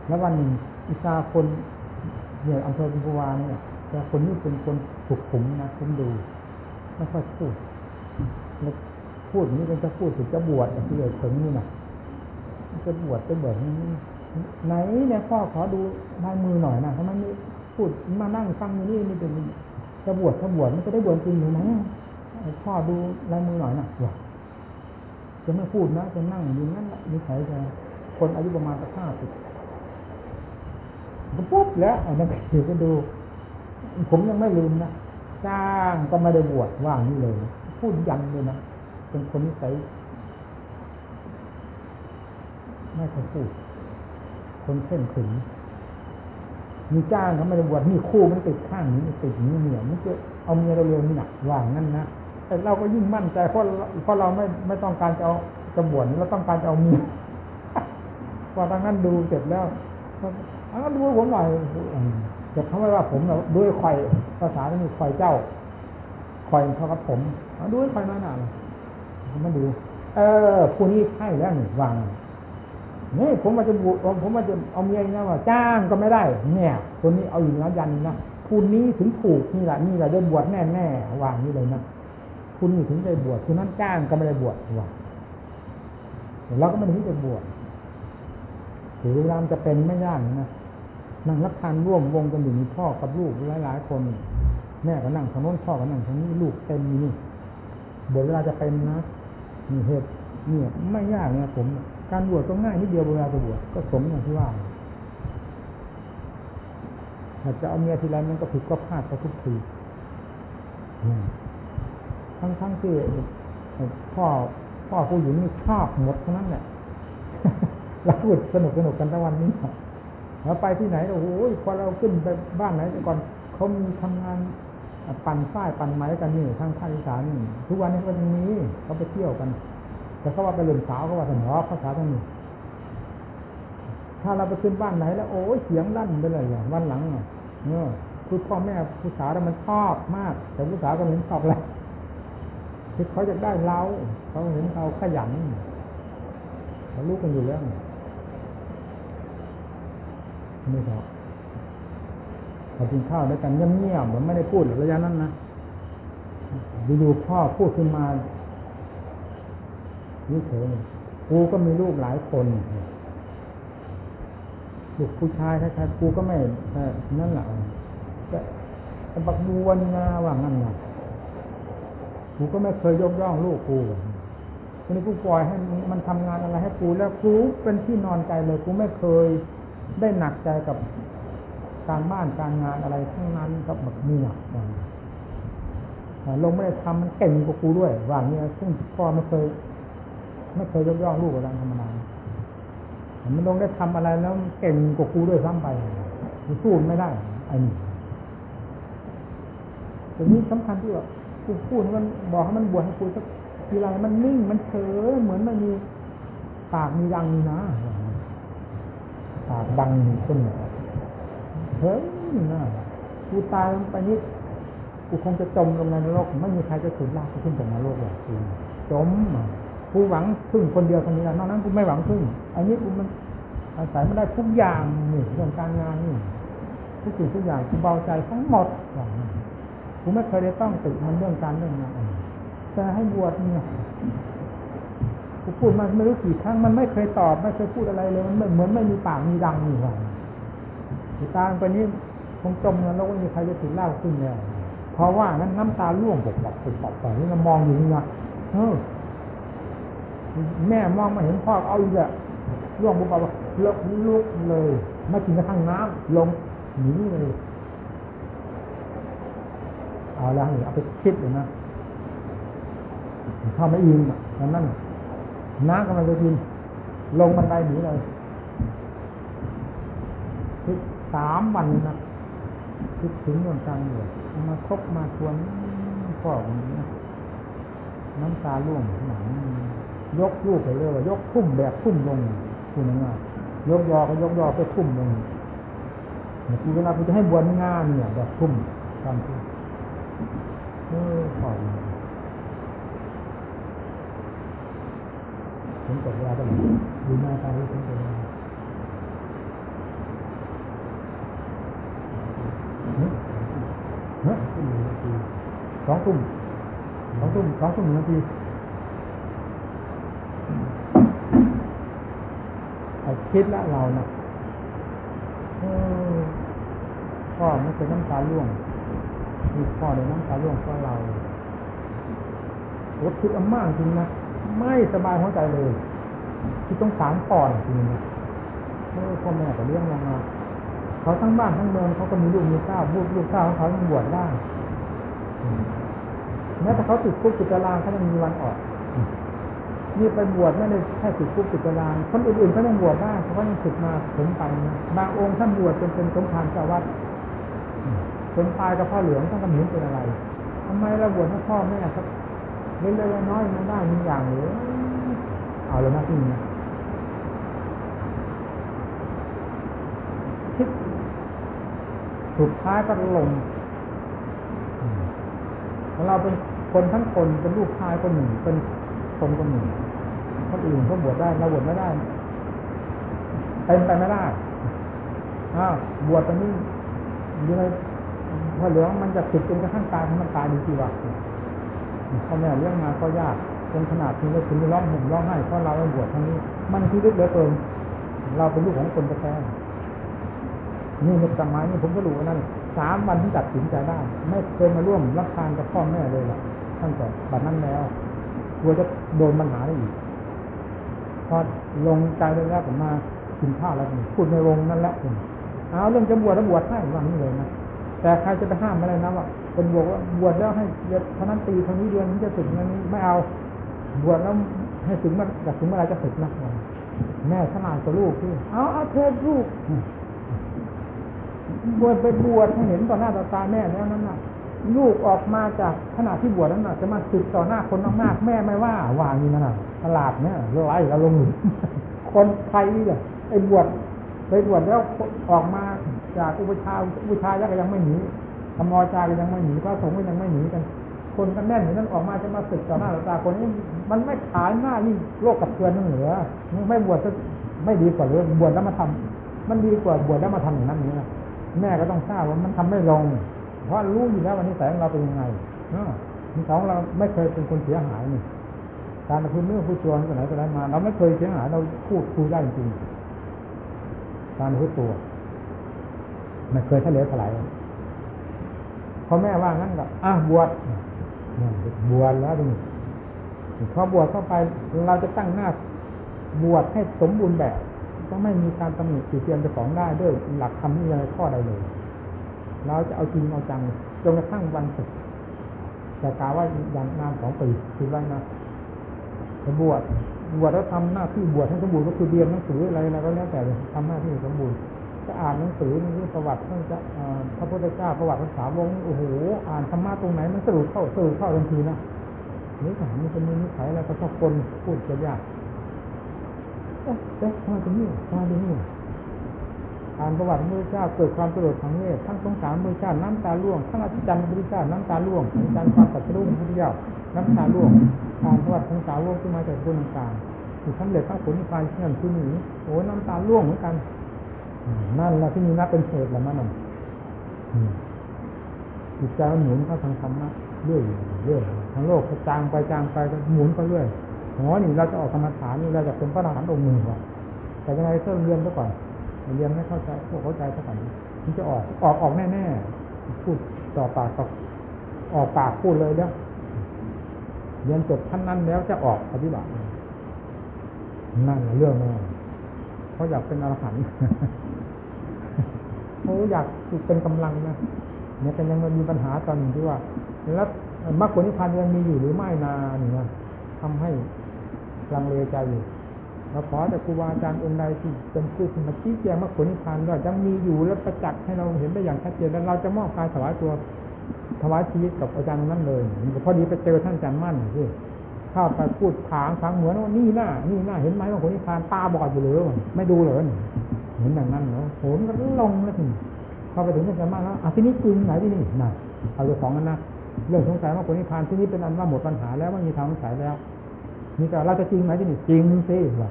แล้ววันหนึ่งอิสาคนเนี่ยอำเภอบุญวาเนี่ย แต่คนนี้เป็นคนสุขุมนะผมดูไม่ค่อยพูดแล้วพูดนี่เป็นจะพูดถึงจะบวชที่เลยถึงนี่นะจะบวชจะบวชไหนเนี่ยพ่อขอดูลายมือหน่อยนะทำไมไม่พูดมานั่งฟังอยู่นี่นี่เป็นจะบวชถ้าบวชมันจะได้บวชจริงหรือไหมพ่อดูลายมือหน่อยนะว จะไม่พูดนะจะนั่งอยู่นั่นนิสัยจะคนอายุประมาณสักห้าสิบปุ๊บแล้วอานักเขียนก็ดู ผมยังไม่ลืมนะจ้างก็ไม่ได้บวชว่างนี่เลย พูดยันเลยนะเป็นคนนิสัยไม่เคยพูด คนเส้นขึงมีจ้างเขาไม่ได้บวชนี่คู่มันติดข้างนี้ติดนี้เหนี่ยมันจะเอาเมียเราเร็วนี่หนักว่างนั่นนะ เราก็ยิ่งมั่นใจเพราะเพราะเราไม่ไม่ต้องการจะเอาจะบวชเราต้องการจะเอาเมียพอทางนั้นดูเสร็จแล้วอันนั้นดูผมหน่อยจะเขาไมว่าผมเราด้วยไข่ภาษาที่มีไข่เจ้าไข่เท่ากับผมด้วยไข่น้อยหนามาดู เออผู้นี้ใช่แล้วหนึ่งวางนี่ผมมาจะบุผมมาจะเอาเมียนะว่าจ้างก็ไม่ได้ เนี่ย คนนี้เอาอยู่แล้วยันนะผู้นี้ถึงถูกนี่แหละนี่แหละได้บวชแน่แน่วางนี่เลยนะ คุณนี่ถึงได้บวชคุณนั้นจ้างก็ไม่ได้บวชว่าเราก็ไม่ได้ที่จะบวชถือเวลาจะเป็นไม่ยากนะนั่งรับทานร่วมวงกันอยู่มีพ่อกับลูกหลายหลายคนแม่ก็นั่งทางโน้นพ่อก็นั่งทางนี้ลูกเต็มนี่บวชเวลาจะเป็นนะมีเหตุเนี่ยไม่ยากนะผม การบวชก็ง่ายนิดเดียวเวลาจะบวชก็สมอย่างที่ว่าถ้าจะเอาเมียทีไรมันก็ผิดก็พลาดไปทุกที ทั้งทั้งที่พ่อพ่อผู้หญิงนี่ชอบหมดทั้งนั้นแหละเราพูดสนุกสนุกกันทั้งวันนี้เราไปที่ไหนโอ้โหพอเราขึ้นไปบ้านไหนก่อนเขามีทำงานปั่นฝ้ายปั่นไม้กันนี่ทางภาคอีสานนี่ทุกวันนี้ก็ยังมีเขาไปเที่ยวกัน แต่เขาว่าไปเล่นสาวเขาว่าถนอภาษาทางนี้ถ้าเราไปขึ้นบ้านไหนแล้ว โอ้ยเสียงลั่นไปเลยอย่างวันหลังเนี่ยคือพ่อแม่ผู้สาวมันชอบมาก แต่ผู้สาวก็เห็นชอบแล้ว คือเขาจะได้เราเขาเห็นเราขยันเขารู้กันอยู่แล้วไม่พอพอกินข้าวด้วยกันเงียบๆเหมือนไม่ได้พูดระยะนั้นนะอยู่ๆพ่อพูดขึ้นมานี่เฉยกูก็มีลูกหลายคนลูกผู้ชายใครๆกูก็ไม่นั่นแหละแต่บักบัวนี่นาว่างั้นนะ กูก็ไม่เคยยกย่องลูกกูทีนี้กูปล่อยให้มันทำงานอะไรให้กูแล้วกูเป็นที่นอนใจเลยกูไม่เคยได้หนักใจกับการบ้านการงานอะไรทั้งนั้นกับแบบนี้หนักลงไม่ได้ทำมันเก่งกว่ากูด้วยว่าเนี้ยซึ่งพ่อไม่เคย ไม่เคยยกย่องลูกอะไรธรรมดามันลงได้ทำอะไรแล้วเก่งกว่ากูด้วยซ้ำไปกูสู้ไม่ได้ไอ้นี่แต่นี้สำคัญที่ว่า กูพูดมันบอกให้มันบวชให้กูสักทีไรมันนิ่งมันเฉยเหมือนไม่มีปากมีรังนะปากดังขึ้นเฮ้ยนะกูตายลงไปนิดกูคงจะจมลงในนรกไม่มีใครจะสูญลากกูขึ้นจากนรกหรอกกูจมกูหวังพึ่งคนเดียวคนนี้นอกนั้นกูไม่หวังพึ่งอันนี้กูมันอาศัยไม่ได้ทุกอย่างนี่เรื่องการงานนี่ทุกสิ่งทุกอย่างกูเบาใจทั้งหมดอย่างนั้ นกูไม่เคยได้ต้องติดมันเรื่องการเรื่องงานจะให้บวชเนี่ยกูพูดมาไม่รู้กี่ครั้งมันไม่เคยตอบ ไม่เคยพูดอะไรเลยมันเหมือนไม่มีปากมีดังนี่หว่าตางไปนี้คงจมนรกไม่มีใครจะถึงเล่าขึ้นแล้วเพราะว่านั้นน้ำตาล่วงปกปกปกปกไปนี่เรามองอยู่นี่นะเออแม่มองมาเห็นพ่อเอาอีกอะล่วงบุบว่าเลกลุกเลย ไม่กินกระทั่งน้ำลงหนีเลย เอาและเอาไปคิดเลยนะเข้าไม่อินอะนั่นน้ำกำลังจะกิน ลงบันไดหนีเลยคิดสามวันนะคิดถึงเรื่องการบวชมาคบมาชวนพ่อคนนี้น้ำตาล่วงหนังยกลูกไปเลยยกทุ่มแบบทุ่มลงคุณง่ายยกยอก็ยกยอไปทุ่มลงคือเวลาคุณจะให้บวชงานเนี่ยแบบทุ่มทำทุ่ม เออพ่อนผมกดเวลาตลอดดูหน้าตาที่ผมเป็นสองทุ่มสองทุ่มสองทุ่มหนึ่งนาทีคิดละเรานะพ่อไม่เคยน้ำตาล่วง มีพ่อในน้ำตาล่วงเพราะเราโอ้คิดอมากจริงนะไม่สบายหัวใจเลยคิดต้องสารพ่อจริงนะพ่อแม่ก็เลี้ยงเรามาเขาทั้งบ้านทั้งเมืองเขาก็มีลูกมีเต้าลูกลูกเต้าของเขายังบวชได้แม้แต่เขาติดคุกติดตารางเขายังมีวันออกนี่ไปบวชไม่ได้แค่ติดคุกติดตารางคนอื่นๆเขายังบวชได้เขาก็ยังศึกมาผมไปบางองค์ท่านบวชจนเป็นสมภารเจ้าวัด เป็นตายกับพ่อเหลืองท่านก็เหมือนเป็นอะไรทำไมเราบวชให้พ่อแม่ครับเล็กๆน้อยๆมันได้มีอย่างหรือเอาเลยนะที่นี่คิดสุดท้ายก็ลงเราเป็นคนทั้งคนเป็นลูกชายคนหนึ่งเป็นคนคนหนึ่งคนอื่นเขาบวชได้เราบวชไม่ได้เป็นไปไม่ได้อ้าวบวชตอนนี้ยังไง พอเหลืองมันจะติดจนกระทั่งตายมันตายดีกี่วะพ่อแม่เลี้ยงมาก็ยากจนขนาดที่เราถึงร้องห่มร้องไห้เพราะเราไม่บวชทั้งนี้ มันที่ลึกเหลือเกินเราเป็นลูกของคนแท้นี่ในสมัยนี้ผมก็รู้ว่านั่นสามวันที่ตัดสินใจได้ ไม่เคยมาร่วมรับทานกับพ่อแม่เลยล่ะตั้งแต่บัดนั้นแล้วกลัวจะโดนปัญหาได้อีกพอลงใจไปแล้วผมมากินข้าวแล้วพูดในวงนั่นแหละเอาเรื่องจะบวชแล้วบวชให้วางนี้เลยนะ แต่ใครจะไปห้ามอะไรนะว่าเป็นบวชว่าบวชแล้วให้เท่านั้นปีเท่านี้เดือนนี้จะสึกนั้นไม่เอา บวชแล้วให้ถึงมันอยากถึงเมื่อไรจะสึกนะแม่ขนาดกับลูกที่เอาเอาเทศลูกบวชไปบวชให้เห็นต่อหน้าต่อตาแม่แล้วนั้นน่ะ ลูกออกมาจากขณะที่บวชนั้นน่ะ จะมาสึกต่อหน้าคนมากๆแม่ไม่ว่าวางนี่นะตลาดเนี่ยไล่เราลงคนไทยเนี่ยไอ้บวชไปบวชแล้วออกมา จากอุปชาอุปชายักษ์ยังไม่หนีธรรมอจาก็ยังไม่หนีพระสงฆ์ก็ยังไม่หนีกัน คนกันแน่นอย่งนั้นออกมาจะมาศึกต่อหน้าต่อตาคนนี้มันไม่ขายหน้ายิ่งโลกกับเกลือนนั่นเหลือไม่บวชจะไม่ดีกว่าเลยบวชแล้วมาทำมันดีกว่าบวชแล้วมาทำอย่างนั้นนี้นะแม่ก็ต้องทราบว่ามันทำไม่ลง เพราะรู้อยู่แล้ววันนี้แสงเราเป็นยังไงเนาะของเราไม่เคยเป็นคนเสียหายนี่การพูดเนื้อพูดตัวไหนต่อไหนมา เราไม่เคยเสียหายเราพูดคุยได้จริงการพูดตัว ไม่เคยทะเลถลายพอแม่ว่างั้นก็อะบวชบวชแล้วดูพอบวชเข้าไปเราจะตั้งหน้าบวชให้สมบูรณ์แบบก็ไม่มีการตำหนิติเตียนจะของได้ด้วยหลักธรรมนี่อะไรข้อใดเลยเราจะเอาจริงเอาจังจนกระทั่งวันศึกแต่กล่าวว่าอย่างนานสองปีคือไว้นะจะบวชบวชแล้วทำหน้าที่บวชให้สมบูรณ์ก็คือเรียนหนังสืออะไรอะไรก็แล้วแต่ทำหน้าที่สมบูรณ์ จะอ่านหนังสือนี่ประวัติท่านจะพระพุทธเจ้าประวัติภาษาวงโอ้โหอ่านธรรมะตรงไหนมันสรุปเข้าสรุปเข้าทันทีนะนี่ถามมันจะมีนิสัยอะไรก็ชอบคนพูดจะยากเอ๊ะเอ๊ะมาตรงนี้มาตรงนี้อ่านประวัติพระพุทธเจ้าเกิดความสลดสังเวชทั้งสงสารพระพุทธเจ้าน้ำตาล่วงทั้งอัศจรรย์พระพุทธเจ้าน้ำตาล่วงอัศจรรย์ความตัดสู้พระพุทธเจ้าน้ำตาล่วงอ่านประวัติของสาวกที่มาจากคนต่างๆที่สำเร็จพระผลนิพพานที่นั่นที่นี่โอ้น้ำตาล่วงเหมือนกัน นั่นแหละที่มีนับเป็นเหตุละมันจิตใจมันหมุนเข้าทางธรรมะเรื่อยเรื่อยทางโลกก็จางไปจางไปก็หมุนไปเรื่อยอ๋อนี่เราจะออกกรรมฐานนี่เราจะเป็นพระอรหันต์องค์หนึ่งว่ะแต่ยังไงเริ่มเรียนซะก่อนเรียนไม่เข้าใจพวกเข้าใจซะก่อนมันจะออกออกออกแน่ๆพูดต่อปากต่อออกปากพูดเลยเด้อเรียนจบท่านนั้นแล้วจะออกปฏิบัตินั่นเรื่องนั่นเขาอยากเป็นอรหันต์ เขาอยากเป็นกำลังนะเนี่ยแต่ยังมันมีปัญหาตอนหนึ่งที่ว่า แล้วมรรคผลนิพพานยังมีอยู่หรือไม่นานเนี่ยทำให้ลังเลใจอยู่เราขอแต่ครูบาอาจารย์องค์ใดที่เป็นผู้ที่มาชี้แจงมรรคผลนิพพานว่ายังมีอยู่และประจักษ์ให้เราเห็นได้อย่างชัดเจนแล้วเราจะมอบกายถวายตัวถวายชีวิตกับอาจารย์นั้นเลยพอดีไปเจอท่านอาจารย์มั่นที่เข้าไปพูดถางถางเหมือนว่านี่หน้านี่หน้าเห็นไหมว่าผลนิพพานตาบอดอยู่หรือไม่ดูเลย เห็นอย่างนั้นเหรอโหมก็ลงแล้วถึงพอไปถึงท่านอาจารย์มั่นแล้วอะที่นี้จริงไหนที่นี่น่ะเอาเจ้าของนั้นนะเรื่องสงสัยว่าผลนิพพานที่นี้เป็นอันว่าหมดปัญหาแล้วไม่มีทางสงสัยแล้วนี่แต่เราจะจริงไหมที่นี่จริงสิว่า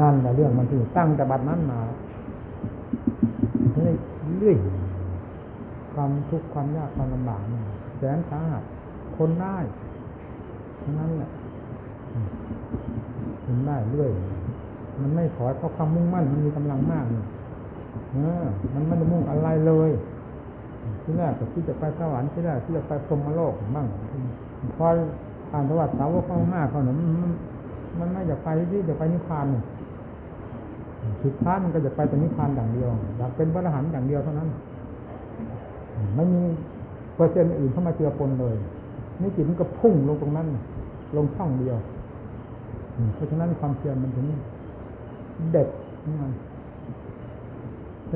นั่นแหละเรื่องมันที่ตั้งแต่บัดนั้นมาเรื่อยเรื่อยความทุกข์ความยากความลำบากแสนสาหัสทนได้นั้นแหละทนได้เรื่อย มันไม่ถอยเพราะความมุ่งมั่นมันมีกำลังมากนี่เออ มันไม่ได้มุ่งอะไรเลยที่แรกก็ที่จะไปสวรรค์ที่แรกที่จะไปพรหมโลกบ้างพออ่านประวัติสาวกข้างหน้าเขาเนี่ยมันมันไม่อยากไปที่จะไปนิพพานสุดท้ายมันก็จะไปแต่นิพพานอย่างเดียวอยากเป็นพระอรหันต์อย่างเดียวเท่านั้น ไม่มีเปอร์เซ็นต์อื่นเข้ามาเจือปนเลยนี่จิตมันก็พุ่งลงตรงนั้น ลงช่องเดียวเพราะฉะนั้นความเพียรมันถึง เด็ดมัน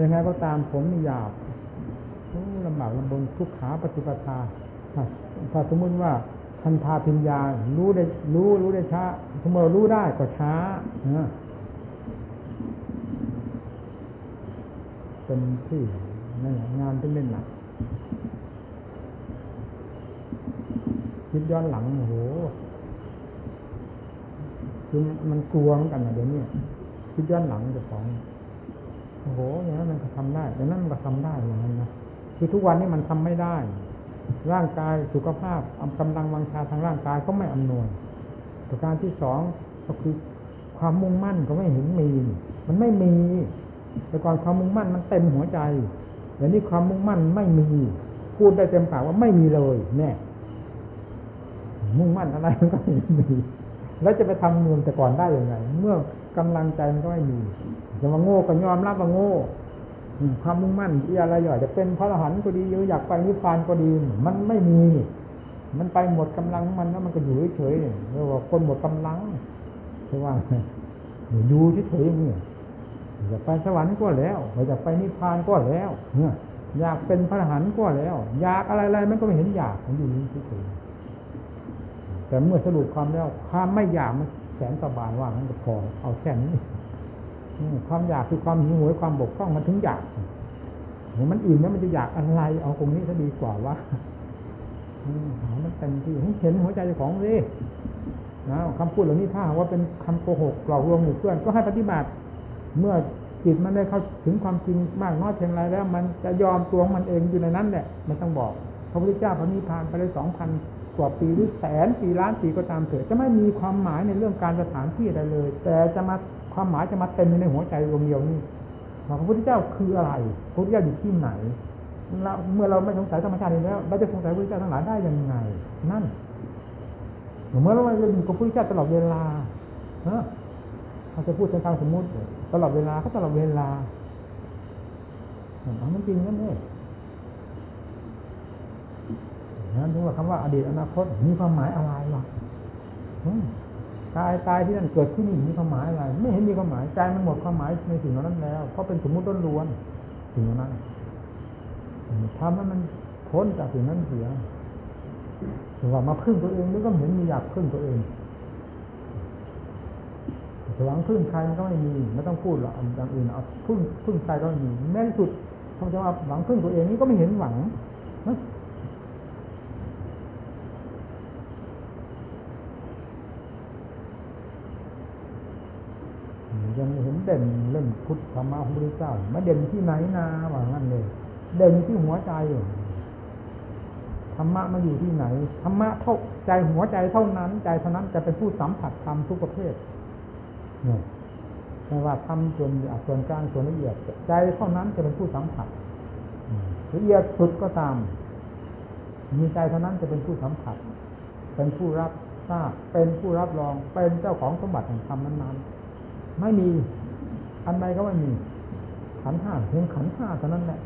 ยังไงก็ตามผมนี่หยาบลำบากลำบนทุกขาปฏิปทาถ้าสมมติว่าทันทาพิญญา รู้ได้ รู้ รู้ได้ช้าสมมติรู้ได้ก็ช้าเป็นที่นั่นงานที่เล่นหนักคิดย้อนหลังโอ้โหคือมันกลัวเหมือนกันนะเดี๋ยวนี้ คิดย้อนหลังเจะของโอ้โหอย่างนั้นมันก็ทำได้อย่างนั้นมันก็ทำได้อย่างนั้นนะคือทุกวันนี้มันทำไม่ได้ ร่างกายสุขภาพกำลังวังชาทางร่างกายก็ไม่อำนวยประการที่สองก็คือความมุ่งมั่นก็ไม่เห็นมี มันไม่มี แต่ก่อนความมุ่งมั่นมันเต็มหัวใจเดี๋ยวนี้ความมุ่งมั่นไม่มี พูดได้เต็มปากว่าไม่มีเลยแน่มุ่งมั่นอะไรมันก็ไม่มี แล้วจะไปทำนูนแต่ก่อนได้ยังไง เมื่อ กำลังใจมันก็ไม่มีจะมาโง่ก็ยอมรับว่าโง่ความมุ่งมั่นที่อะไรอย่อยจะเป็นพระอรหันต์ก็ดีออยากไปนิพพานก็ดี มันไม่มีมันไปหมดกำลังมันแล้วมันก็อยู่เฉยๆเรียกว่าคนหมดกำลังใช่ว่าอยู่เฉยๆนี่อยากไปสวรรค์ก็แล้วอยากไปนิพพานก็แล้วเนี่ยอยากเป็นพระอรหันต์ก็แล้ว อยากอะไรๆมันก็ไม่เห็นอยากมันอยู่นี่เฉยๆแต่เมื่อสรุปความแล้วความไม่อยากมัน สนสบายว่ามันก็พอเอาแค่นี้ความอยากคือความหิวโหยความบกพร่องมันถึงอยากมันอิ่มแล้วมันจะอยากอะไร เอาตรงนี้ก็ดีกว่าว่ามันเต็มที่เห็นหัวใจของสินะคำพูดเหล่านี้ถ้าว่าเป็นคำโกหกหลอกลวงหมู่เพื่อนก็ให้ปฏิบัติ เมื่อจิตมันได้เข้าถึงความจริงมากน้อยเพียงไรแล้ว มันจะยอมตัวมันเองอยู่ในนั้นแหละมันต้องบอกพระพุทธเจ้าพระนิพพานไปเลยสองพัน ว่าปีหรือแสนปีล้านปีก็ตามเถิดจะไม่มีความหมายในเรื่องการสถานที่ใดเลย แต่จะมาความหมายจะมาเต็มในหัวใจดวงเดียวนี้พระพุทธเจ้าคืออะไรพระพุทธเจ้าอยู่ที่ไหนเราเมื่อเราไม่สงสัยธรรมชาติแล้วเราจะสงสัยพระพุทธเจ้าทั้งหลายได้ยังไง นั่นเมื่อเราอยู่กับพระพุทธเจ้าตลอดเวลาเออเขาจะพูดทางสมมติตลอดเวลาเขาตลอดเวลาเอมันจริงนั่นเอง นั้นถึงว่าคำว่าอดีตอนาคตมีความหมายอะไรหรอตายตายที่นั่นเกิดที่นี่มีความหมายอะไร ไม่เห็นมีความหมายใจมันหมดความหมายในสิ่งนั้นแล้ว เพราะเป็นสมมุติล้วนสิ่งนั้นทำให้มันพ้นจากสิ่งนั้นเสียถือว่ามาพึ่งตัวเองนี่ก็เหมือนมีอยากพึ่งตัวเองหวังพึ่งใครมันก็ไม่มีไม่ต้องพูดหรอกอย่างอื่นเอาพึ่งพึ่งใครก็ไม่มีแม้ที่สุดเขาจะว่าหวังพึ่งตัวเองนี่ก็ไม่เห็นหวังนะ ยังเห็นเด่นเรื่องพุทธธรรมะของพระพุทธเจ้าไม่เด่นที่ไหนนาว่างั้นเลย เด่นที่หัวใจธรรมะมาอยู่ที่ไหนธรรมะเท่าใจหัวใจเท่านั้น ใจเท่านั้นจะเป็นผู้สัมผัสธรรมทุกประเภทเนี่ยไม่ว่าทำส่วนหยาบส่วนกลางส่วนละเอียด ใจเท่านั้นจะเป็นผู้สัมผัสละเอียดสุดก็ตาม มีใจเท่านั้นจะเป็นผู้สัมผัส เป็นผู้รับทราบเป็นผู้รับรองเป็นเจ้าของสมบัติแห่งธรรมนั้นๆ ไม่มี อันใดก็ไม่มี ขันห้าเพียงขันห้าเท่านั้นแหละ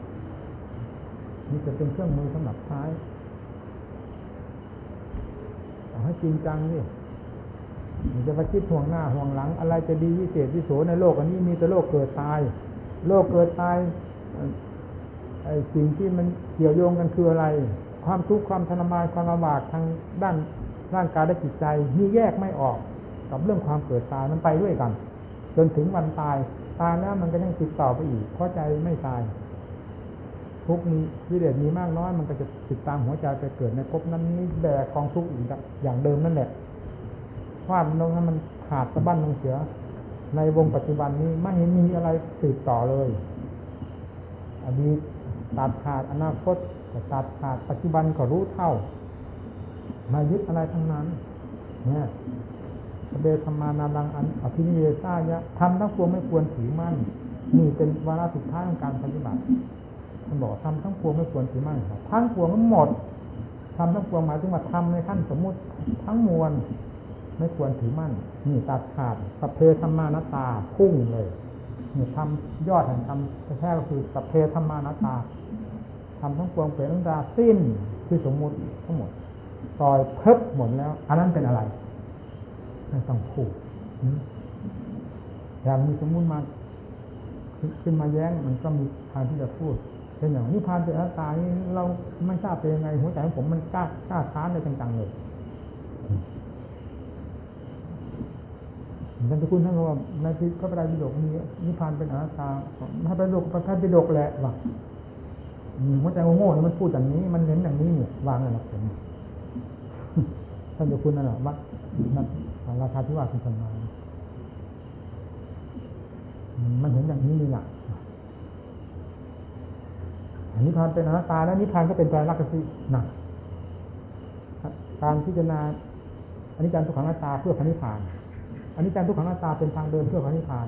นี่จะเป็นเครื่องมือสำหรับใช้เอาให้จริงจังนี่จะไปคิดห่วงหน้าห่วงหลัง อะไรจะดีวิเศษวิโสในโลกอันนี้มีแต่โลกเกิดตาย โลกเกิดตายไอ้สิ่งที่มันเกี่ยวโยงกันคืออะไร ความทุกข์ความทรมานความลำบากทางด้านร่างกายและจิตใจนี่แยกไม่ออก กับเรื่องความเกิดตายมันไปด้วยกัน จนถึงวันตาย ตายแล้วมันก็ยังติดต่อไปอีกเพราะใจไม่ตาย ทุกนี้วิเลศมีมากน้อย มันก็จะติดตามหัวใจไปเกิดในภพนั้นนี้แบกกองทุกข์อีกอย่างเดิมนั่นแหละวาดลงนั้นมันขาดสะบั้นลงเสียในวงปัจจุบันนี้ไม่เห็นมีอะไรติดต่อเลยอดีตตัดขาดอนาคตก็ตัดขาดปัจจุบันก็รู้เท่า มายึดอะไรทั้งนั้น เนี่ย เบธรรมานาลังอันอภินิเวสายะทำทั้งปวงไม่ควรถือมั่นนี่เป็นวาระสุดท้ายของการปฏิบัติท่านบอกทำทั้งปวงไม่ควรถือมั่นทั้งปวงทั้งหมดทำทั้งปวงหมายถึงว่าทำในขั้นสมมุติทั้งมวลไม่ควรถือมั่นนี่ตัดขาดสเพธรรมานาตาพุ่งเลยนี่ทำยอดแห่งทำแท้ก็คือสเพธรรมานาตาทำทั้งปวงเป็นทั้งตาสิ้นคือสมมุติทั้งหมดต่อยเพิบหมดแล้ว อันนั้นเป็นอะไร ไม่ต้องพูดอย่างมีสมมุติมาขึ้นมาแย้งมันก็มีทางที่จะพูดเช่นอย่างนิพพานเป็นอนัตตานี่เราไม่ทราบเป็นยังไงหัวใจของผมมันกล้ากล้าท้านเลยจังๆเลยท่านทุกคุณท่านบอกว่าในที่พระไตรปิฎกมีนิพพานเป็นอนัตตาพระไปิฎกพระไตรปิฎกแหละว่าหัวใจโง่ๆมันพูดอย่างนี้ มันเน้นอย่างนี้เนี่ยวางเลยนะผมท่านทุกคุณนั่นแหละวัด ราคาที่ว่าคุณสมามันเห็นอย่างนี้นี่แหละนิพพานเป็นอนัตตาแล้วนิพพานก็เป็นใจรักสิหนักการพิจารณาอันนี้การทุกขังอนัตตาเพื่อพระนิพพานอันนี้การทุกขังอนัตตาเป็นทางเดินเพื่อพระนิพพาน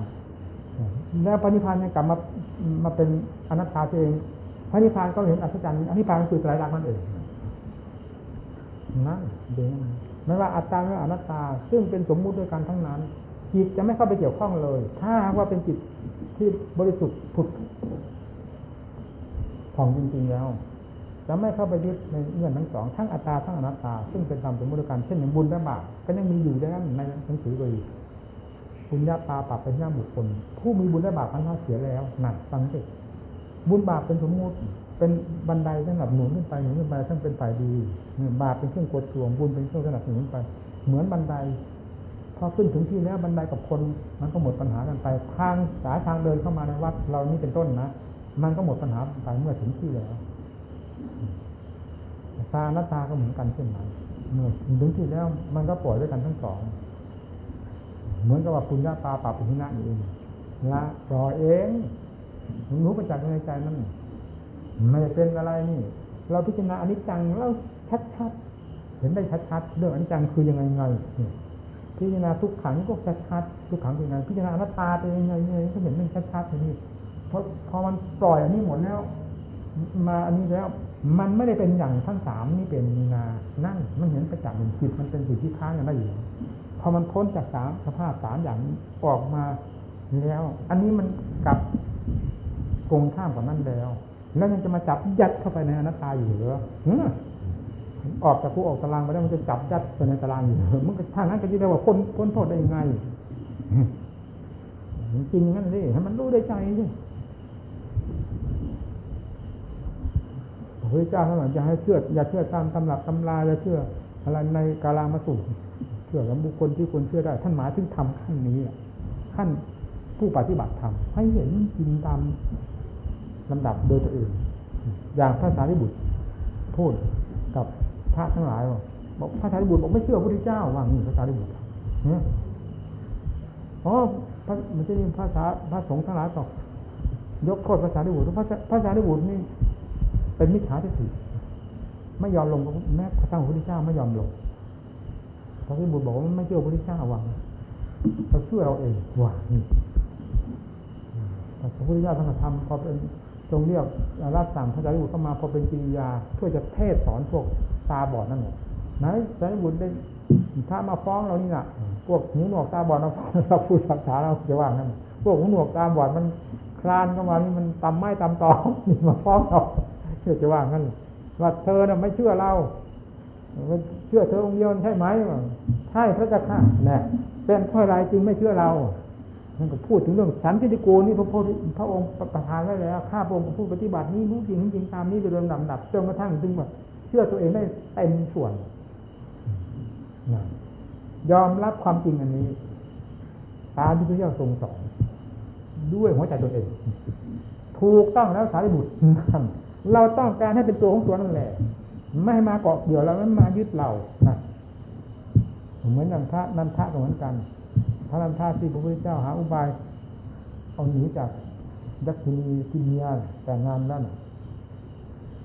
แล้วพระนิพพานยังกลับมามาเป็นอนัตตาเองพระนิพพานก็เห็นอัศจรรย์อนิพพานคือไตรลักษณ์นั่นเองนั่นเด่น ไม่ว่าอัตตาไม่ว่าอนัตตา ซึ่งเป็นสมมุติด้วยกันทั้งนั้น จิตจะไม่เข้าไปเกี่ยวข้องเลย ถ้าว่าเป็นจิตที่บริสุทธิ์ผุดผ่องจริงๆแล้วจะไม่เข้าไปยึดในเงื่อนทั้งสองทั้งอัตตาทั้งอนัตตา ซึ่งเป็นธรรมสมมติกันเช่นอย่างบุญและบาปก็ยังมีอยู่ด้นั้นในหนังสือเลยบุญญาปาปรับเป็นญาบุคคลผู้มีบุญและบาปพันธะเสียแล้วหนักสังเกตบุญบาปเป็นสมมติ เป็นบันไดสำหรับหนุนขึ้นไปหนุนขึ้นไปทั้งเป็นฝ่ายดีบาปเป็นเครื่องกดทวงบุญเป็นเครื่องสนับสนุนไป เหมือนบันไดพอขึ้นถึงที่แล้วบันไดกับคน มันก็หมดปัญหากันไปทางสายทางเดินเข้ามาในวัด เรานี่เป็นต้นนะมันก็หมดปัญหาไปเมื่อถึงที่แล้วตาหน้าตาก็เหมือนกันเช่นนั้นเมื่อถึงที่แล้ว มันก็ปล่อยด้วยกันทั้งสอง เหมือนกับว่าปุญญาตาปราปุญญาเองละปล่อยเองรู้ประจักษ์ในใจนั่น ไม่ได้เป็นอะไรนี่ เราพิจารณาอนิจจังเราชัดๆเห็นได้ชัดๆเรื่องอนิจจังคือยังไงไงพิจารณาทุกขังก็ชัดๆทุกขังเป็นยังไงพิจารณาอนัตตาเป็นยังไงก็เห็นมันชัดๆอย่างนี้พอพอมันปล่อยอันนี้หมดแล้ว มาอันนี้แล้ว มันไม่ได้เป็นอย่างทั้งสามนี่เป็นนานั่นมันเห็นประจักษ์หนึ่งจิตมันเป็นสิ่งที่ค้างกันได้อยู่พอมันพ้นจากสามสภาพสามอย่างออกมาแล้ว อันนี้มันกลับกงข้ามกับนั่นแล้ว แล้วยังจะมาจับยัดเข้าไปในอนัตตาอยู่หรือออกจากผู้ออกตารางไปแล้วมันจะจับยัดไปในตารางอยู่มันก็ถ้านั้นก็จะเรียกว่าพ้นพ้นโทษได้ยังไงจริงงั้นสิให้มันรู้ได้ใจสิพระเจ้าท่านจะให้เชื่ออย่าเชื่อตามตำหรับตำราอย่าเชื่ออะไรในกาลามาสูตรเชื่อกับบุคคลที่ควรเชื่อได้ ท่านหมายถึงทำขั้นนี้ขั้นผู้ปฏิบัติธรรมให้เห็นจริงตาม ลำดับโดยตัวเอง อย่างพระสารีบุตรพูดกับพระทั้งหลายว่าบอกพระสารีบุตรบอกไม่เชื่อพระพุทธเจ้าว่างี้พระสารีบุตรอ๋อพระมันจะมีภาษาพระสงฆ์ทั้งหลายก็ยกโทษภาษาดิบุตรภาษาภาษาดิบุตรนี่เป็นมิจฉาทิฏฐิไม่ยอมลงแม้พระสังฆพุทธเจ้าไม่ยอมลงพระสารีบุตรบอกว่าไม่เชื่อพระพุทธเจ้าว่างเราเชื่อเราเองว่างนี่พระพุทธเจ้าท่านทำพอเป็น ทรงเรียกรับสั่งพระสารีบุตรเข้ามาพอเป็นกิริยา เพื่อจะเทศสอนพวกตาบอดนั่นแหละไหนสารีบุตรได้ถ้ามาฟ้องเรานี่น่ะ พวกหูหนวกตาบอดเราเราพูดสักษาเราจะว่างั้นพวกหูหนวกตาบอดมันคลานเข้ามานี่มันตำไม้ตำตอนี่มาฟ้องเราเชื่อจะว่างั้นว่าเธอน่ะไม่เชื่อเราเชื่อเธอองค์เดียวใช่ไหมใช่พระเจ้าค่ะนี่เป็นเพราะอะไรจึงไม่เชื่อเรา ท่านก็พูดถึงเรื่องสันติโกนี่พระพพระองค์ประทานไว้แล้วข้าพระองค์ผู้ปฏิบัตินี้รู้จริงจริงตามนี้โดยลำดับดับจนกระทั่งถึงว่าเชื่อตัวเองได้เต็มส่วนยอมรับความจริงอันนี้ตามที่พระเจ้าทรงสอนด้วยหัวใจตัวเอง ถูกต้องแล้วสารีบุตรเราต้องการให้เป็นตัวของตัวนั่นแหละ ไม่ให้มาเกาะเกี่ยวเราไม่มายึดเรานะเหมือนนันทะนันทะก็เหมือนกัน พระนันทะที่พระพุทธเจ้าหาอุบาย เอาหนีจากยักษินีที่เมียแต่งานนั่น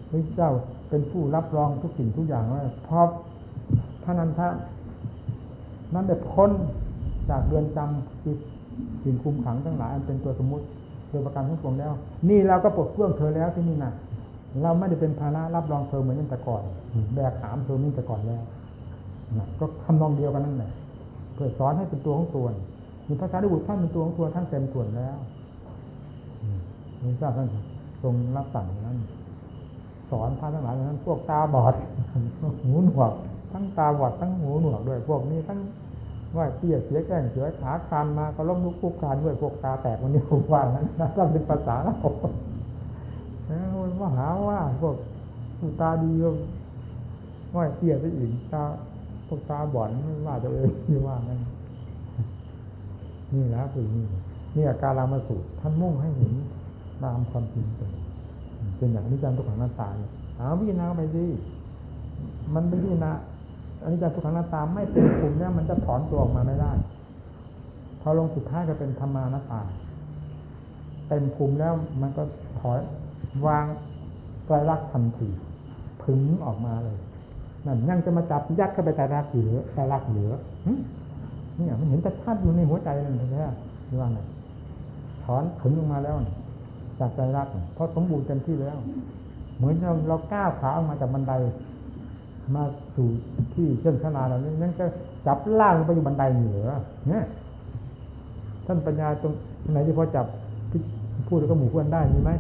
พระเจ้าเป็นผู้รับรองทุกสิ่งทุกอย่างว่าพอพระนันทะนั้นได้พ้นจากเรือนจำจิตสิ่งคุมขังทั้งหลายอันเป็นตัวสมมุติเธอประกันทั้งปวงแล้ว นี่เราก็ปลดเปลื้องเธอแล้วที่นี่นะเราไม่ได้เป็นภาระรับรองเธอเหมือนแต่ก่อน แบกหามเธอนี่แต่ก่อนแล้วก็ทำนองเดียวกันนั่นแหละ เพื่อสอนให้เป็นตัวของตัวมีภาษาดิบุตรท่านเป็นตัวของตัวท่านเต็มส่วนแล้วพระเจ้าท่านทรงรับสั่งนั้น สอนพระทั้งหลายนั้น พวกตาบอดหูหนวก ทั้งตาบอดทั้งหูหนวกด้วย พวกนี้ทั้งว่าเตี้ยเสียแก้งเสือขาคานมาก็ล้มลุกคุกคานด้วยพวกตาแตกวันนี้ผมว่านั้นนั่นเป็นภาษาเราว่าหาว่าพวกตาดีก็ว่าเตี้ยไปอีกตา พวกตาบอดไม่ว่าตัวเองไม่ว่างั้นนี่นะคือนี่นี่อาการรามาสูตรท่านมุ่งให้เห็นตามความจริงเป็นเป็นอย่างนี้จันทุกขังหน้าตาเนี่ยหาวิจารณาไปสิมันไม่พิจารณาอันนี้จันทุกขังหน้าตาไม่เป็นกลุ่มเนี่ยมันจะถอนตัวออกมาไม่ได้พอลงสุดท้ายก็เป็นธรรมานาตาเต็มภูมิแล้วมันก็ถอยวางไตรลักษณ์ทันทีพึงออกมาเลย นั่นยังจะมาจับยัดเข้าไปไตรลักเหลือไตรลักเหลือเนี่ยมันเห็นแต่ชัดอยู่ในหัวใจนั่นแท้ๆว่าไงถอนถึงลงมาแล้วจากไตรลักเพราะสมบูรณ์เต็มที่แล้ว เหมือนเราเราก้าวขาออกมาจากบันได มาสู่ที่เชื่อมชนาเราเนี่ยนั่นก็จับล่างไปอยู่บันไดเหนือเนี่ยท่านปัญญาตรงไหนที่พอจับพูดแล้วก็หมู่เพื่อนได้มีไหม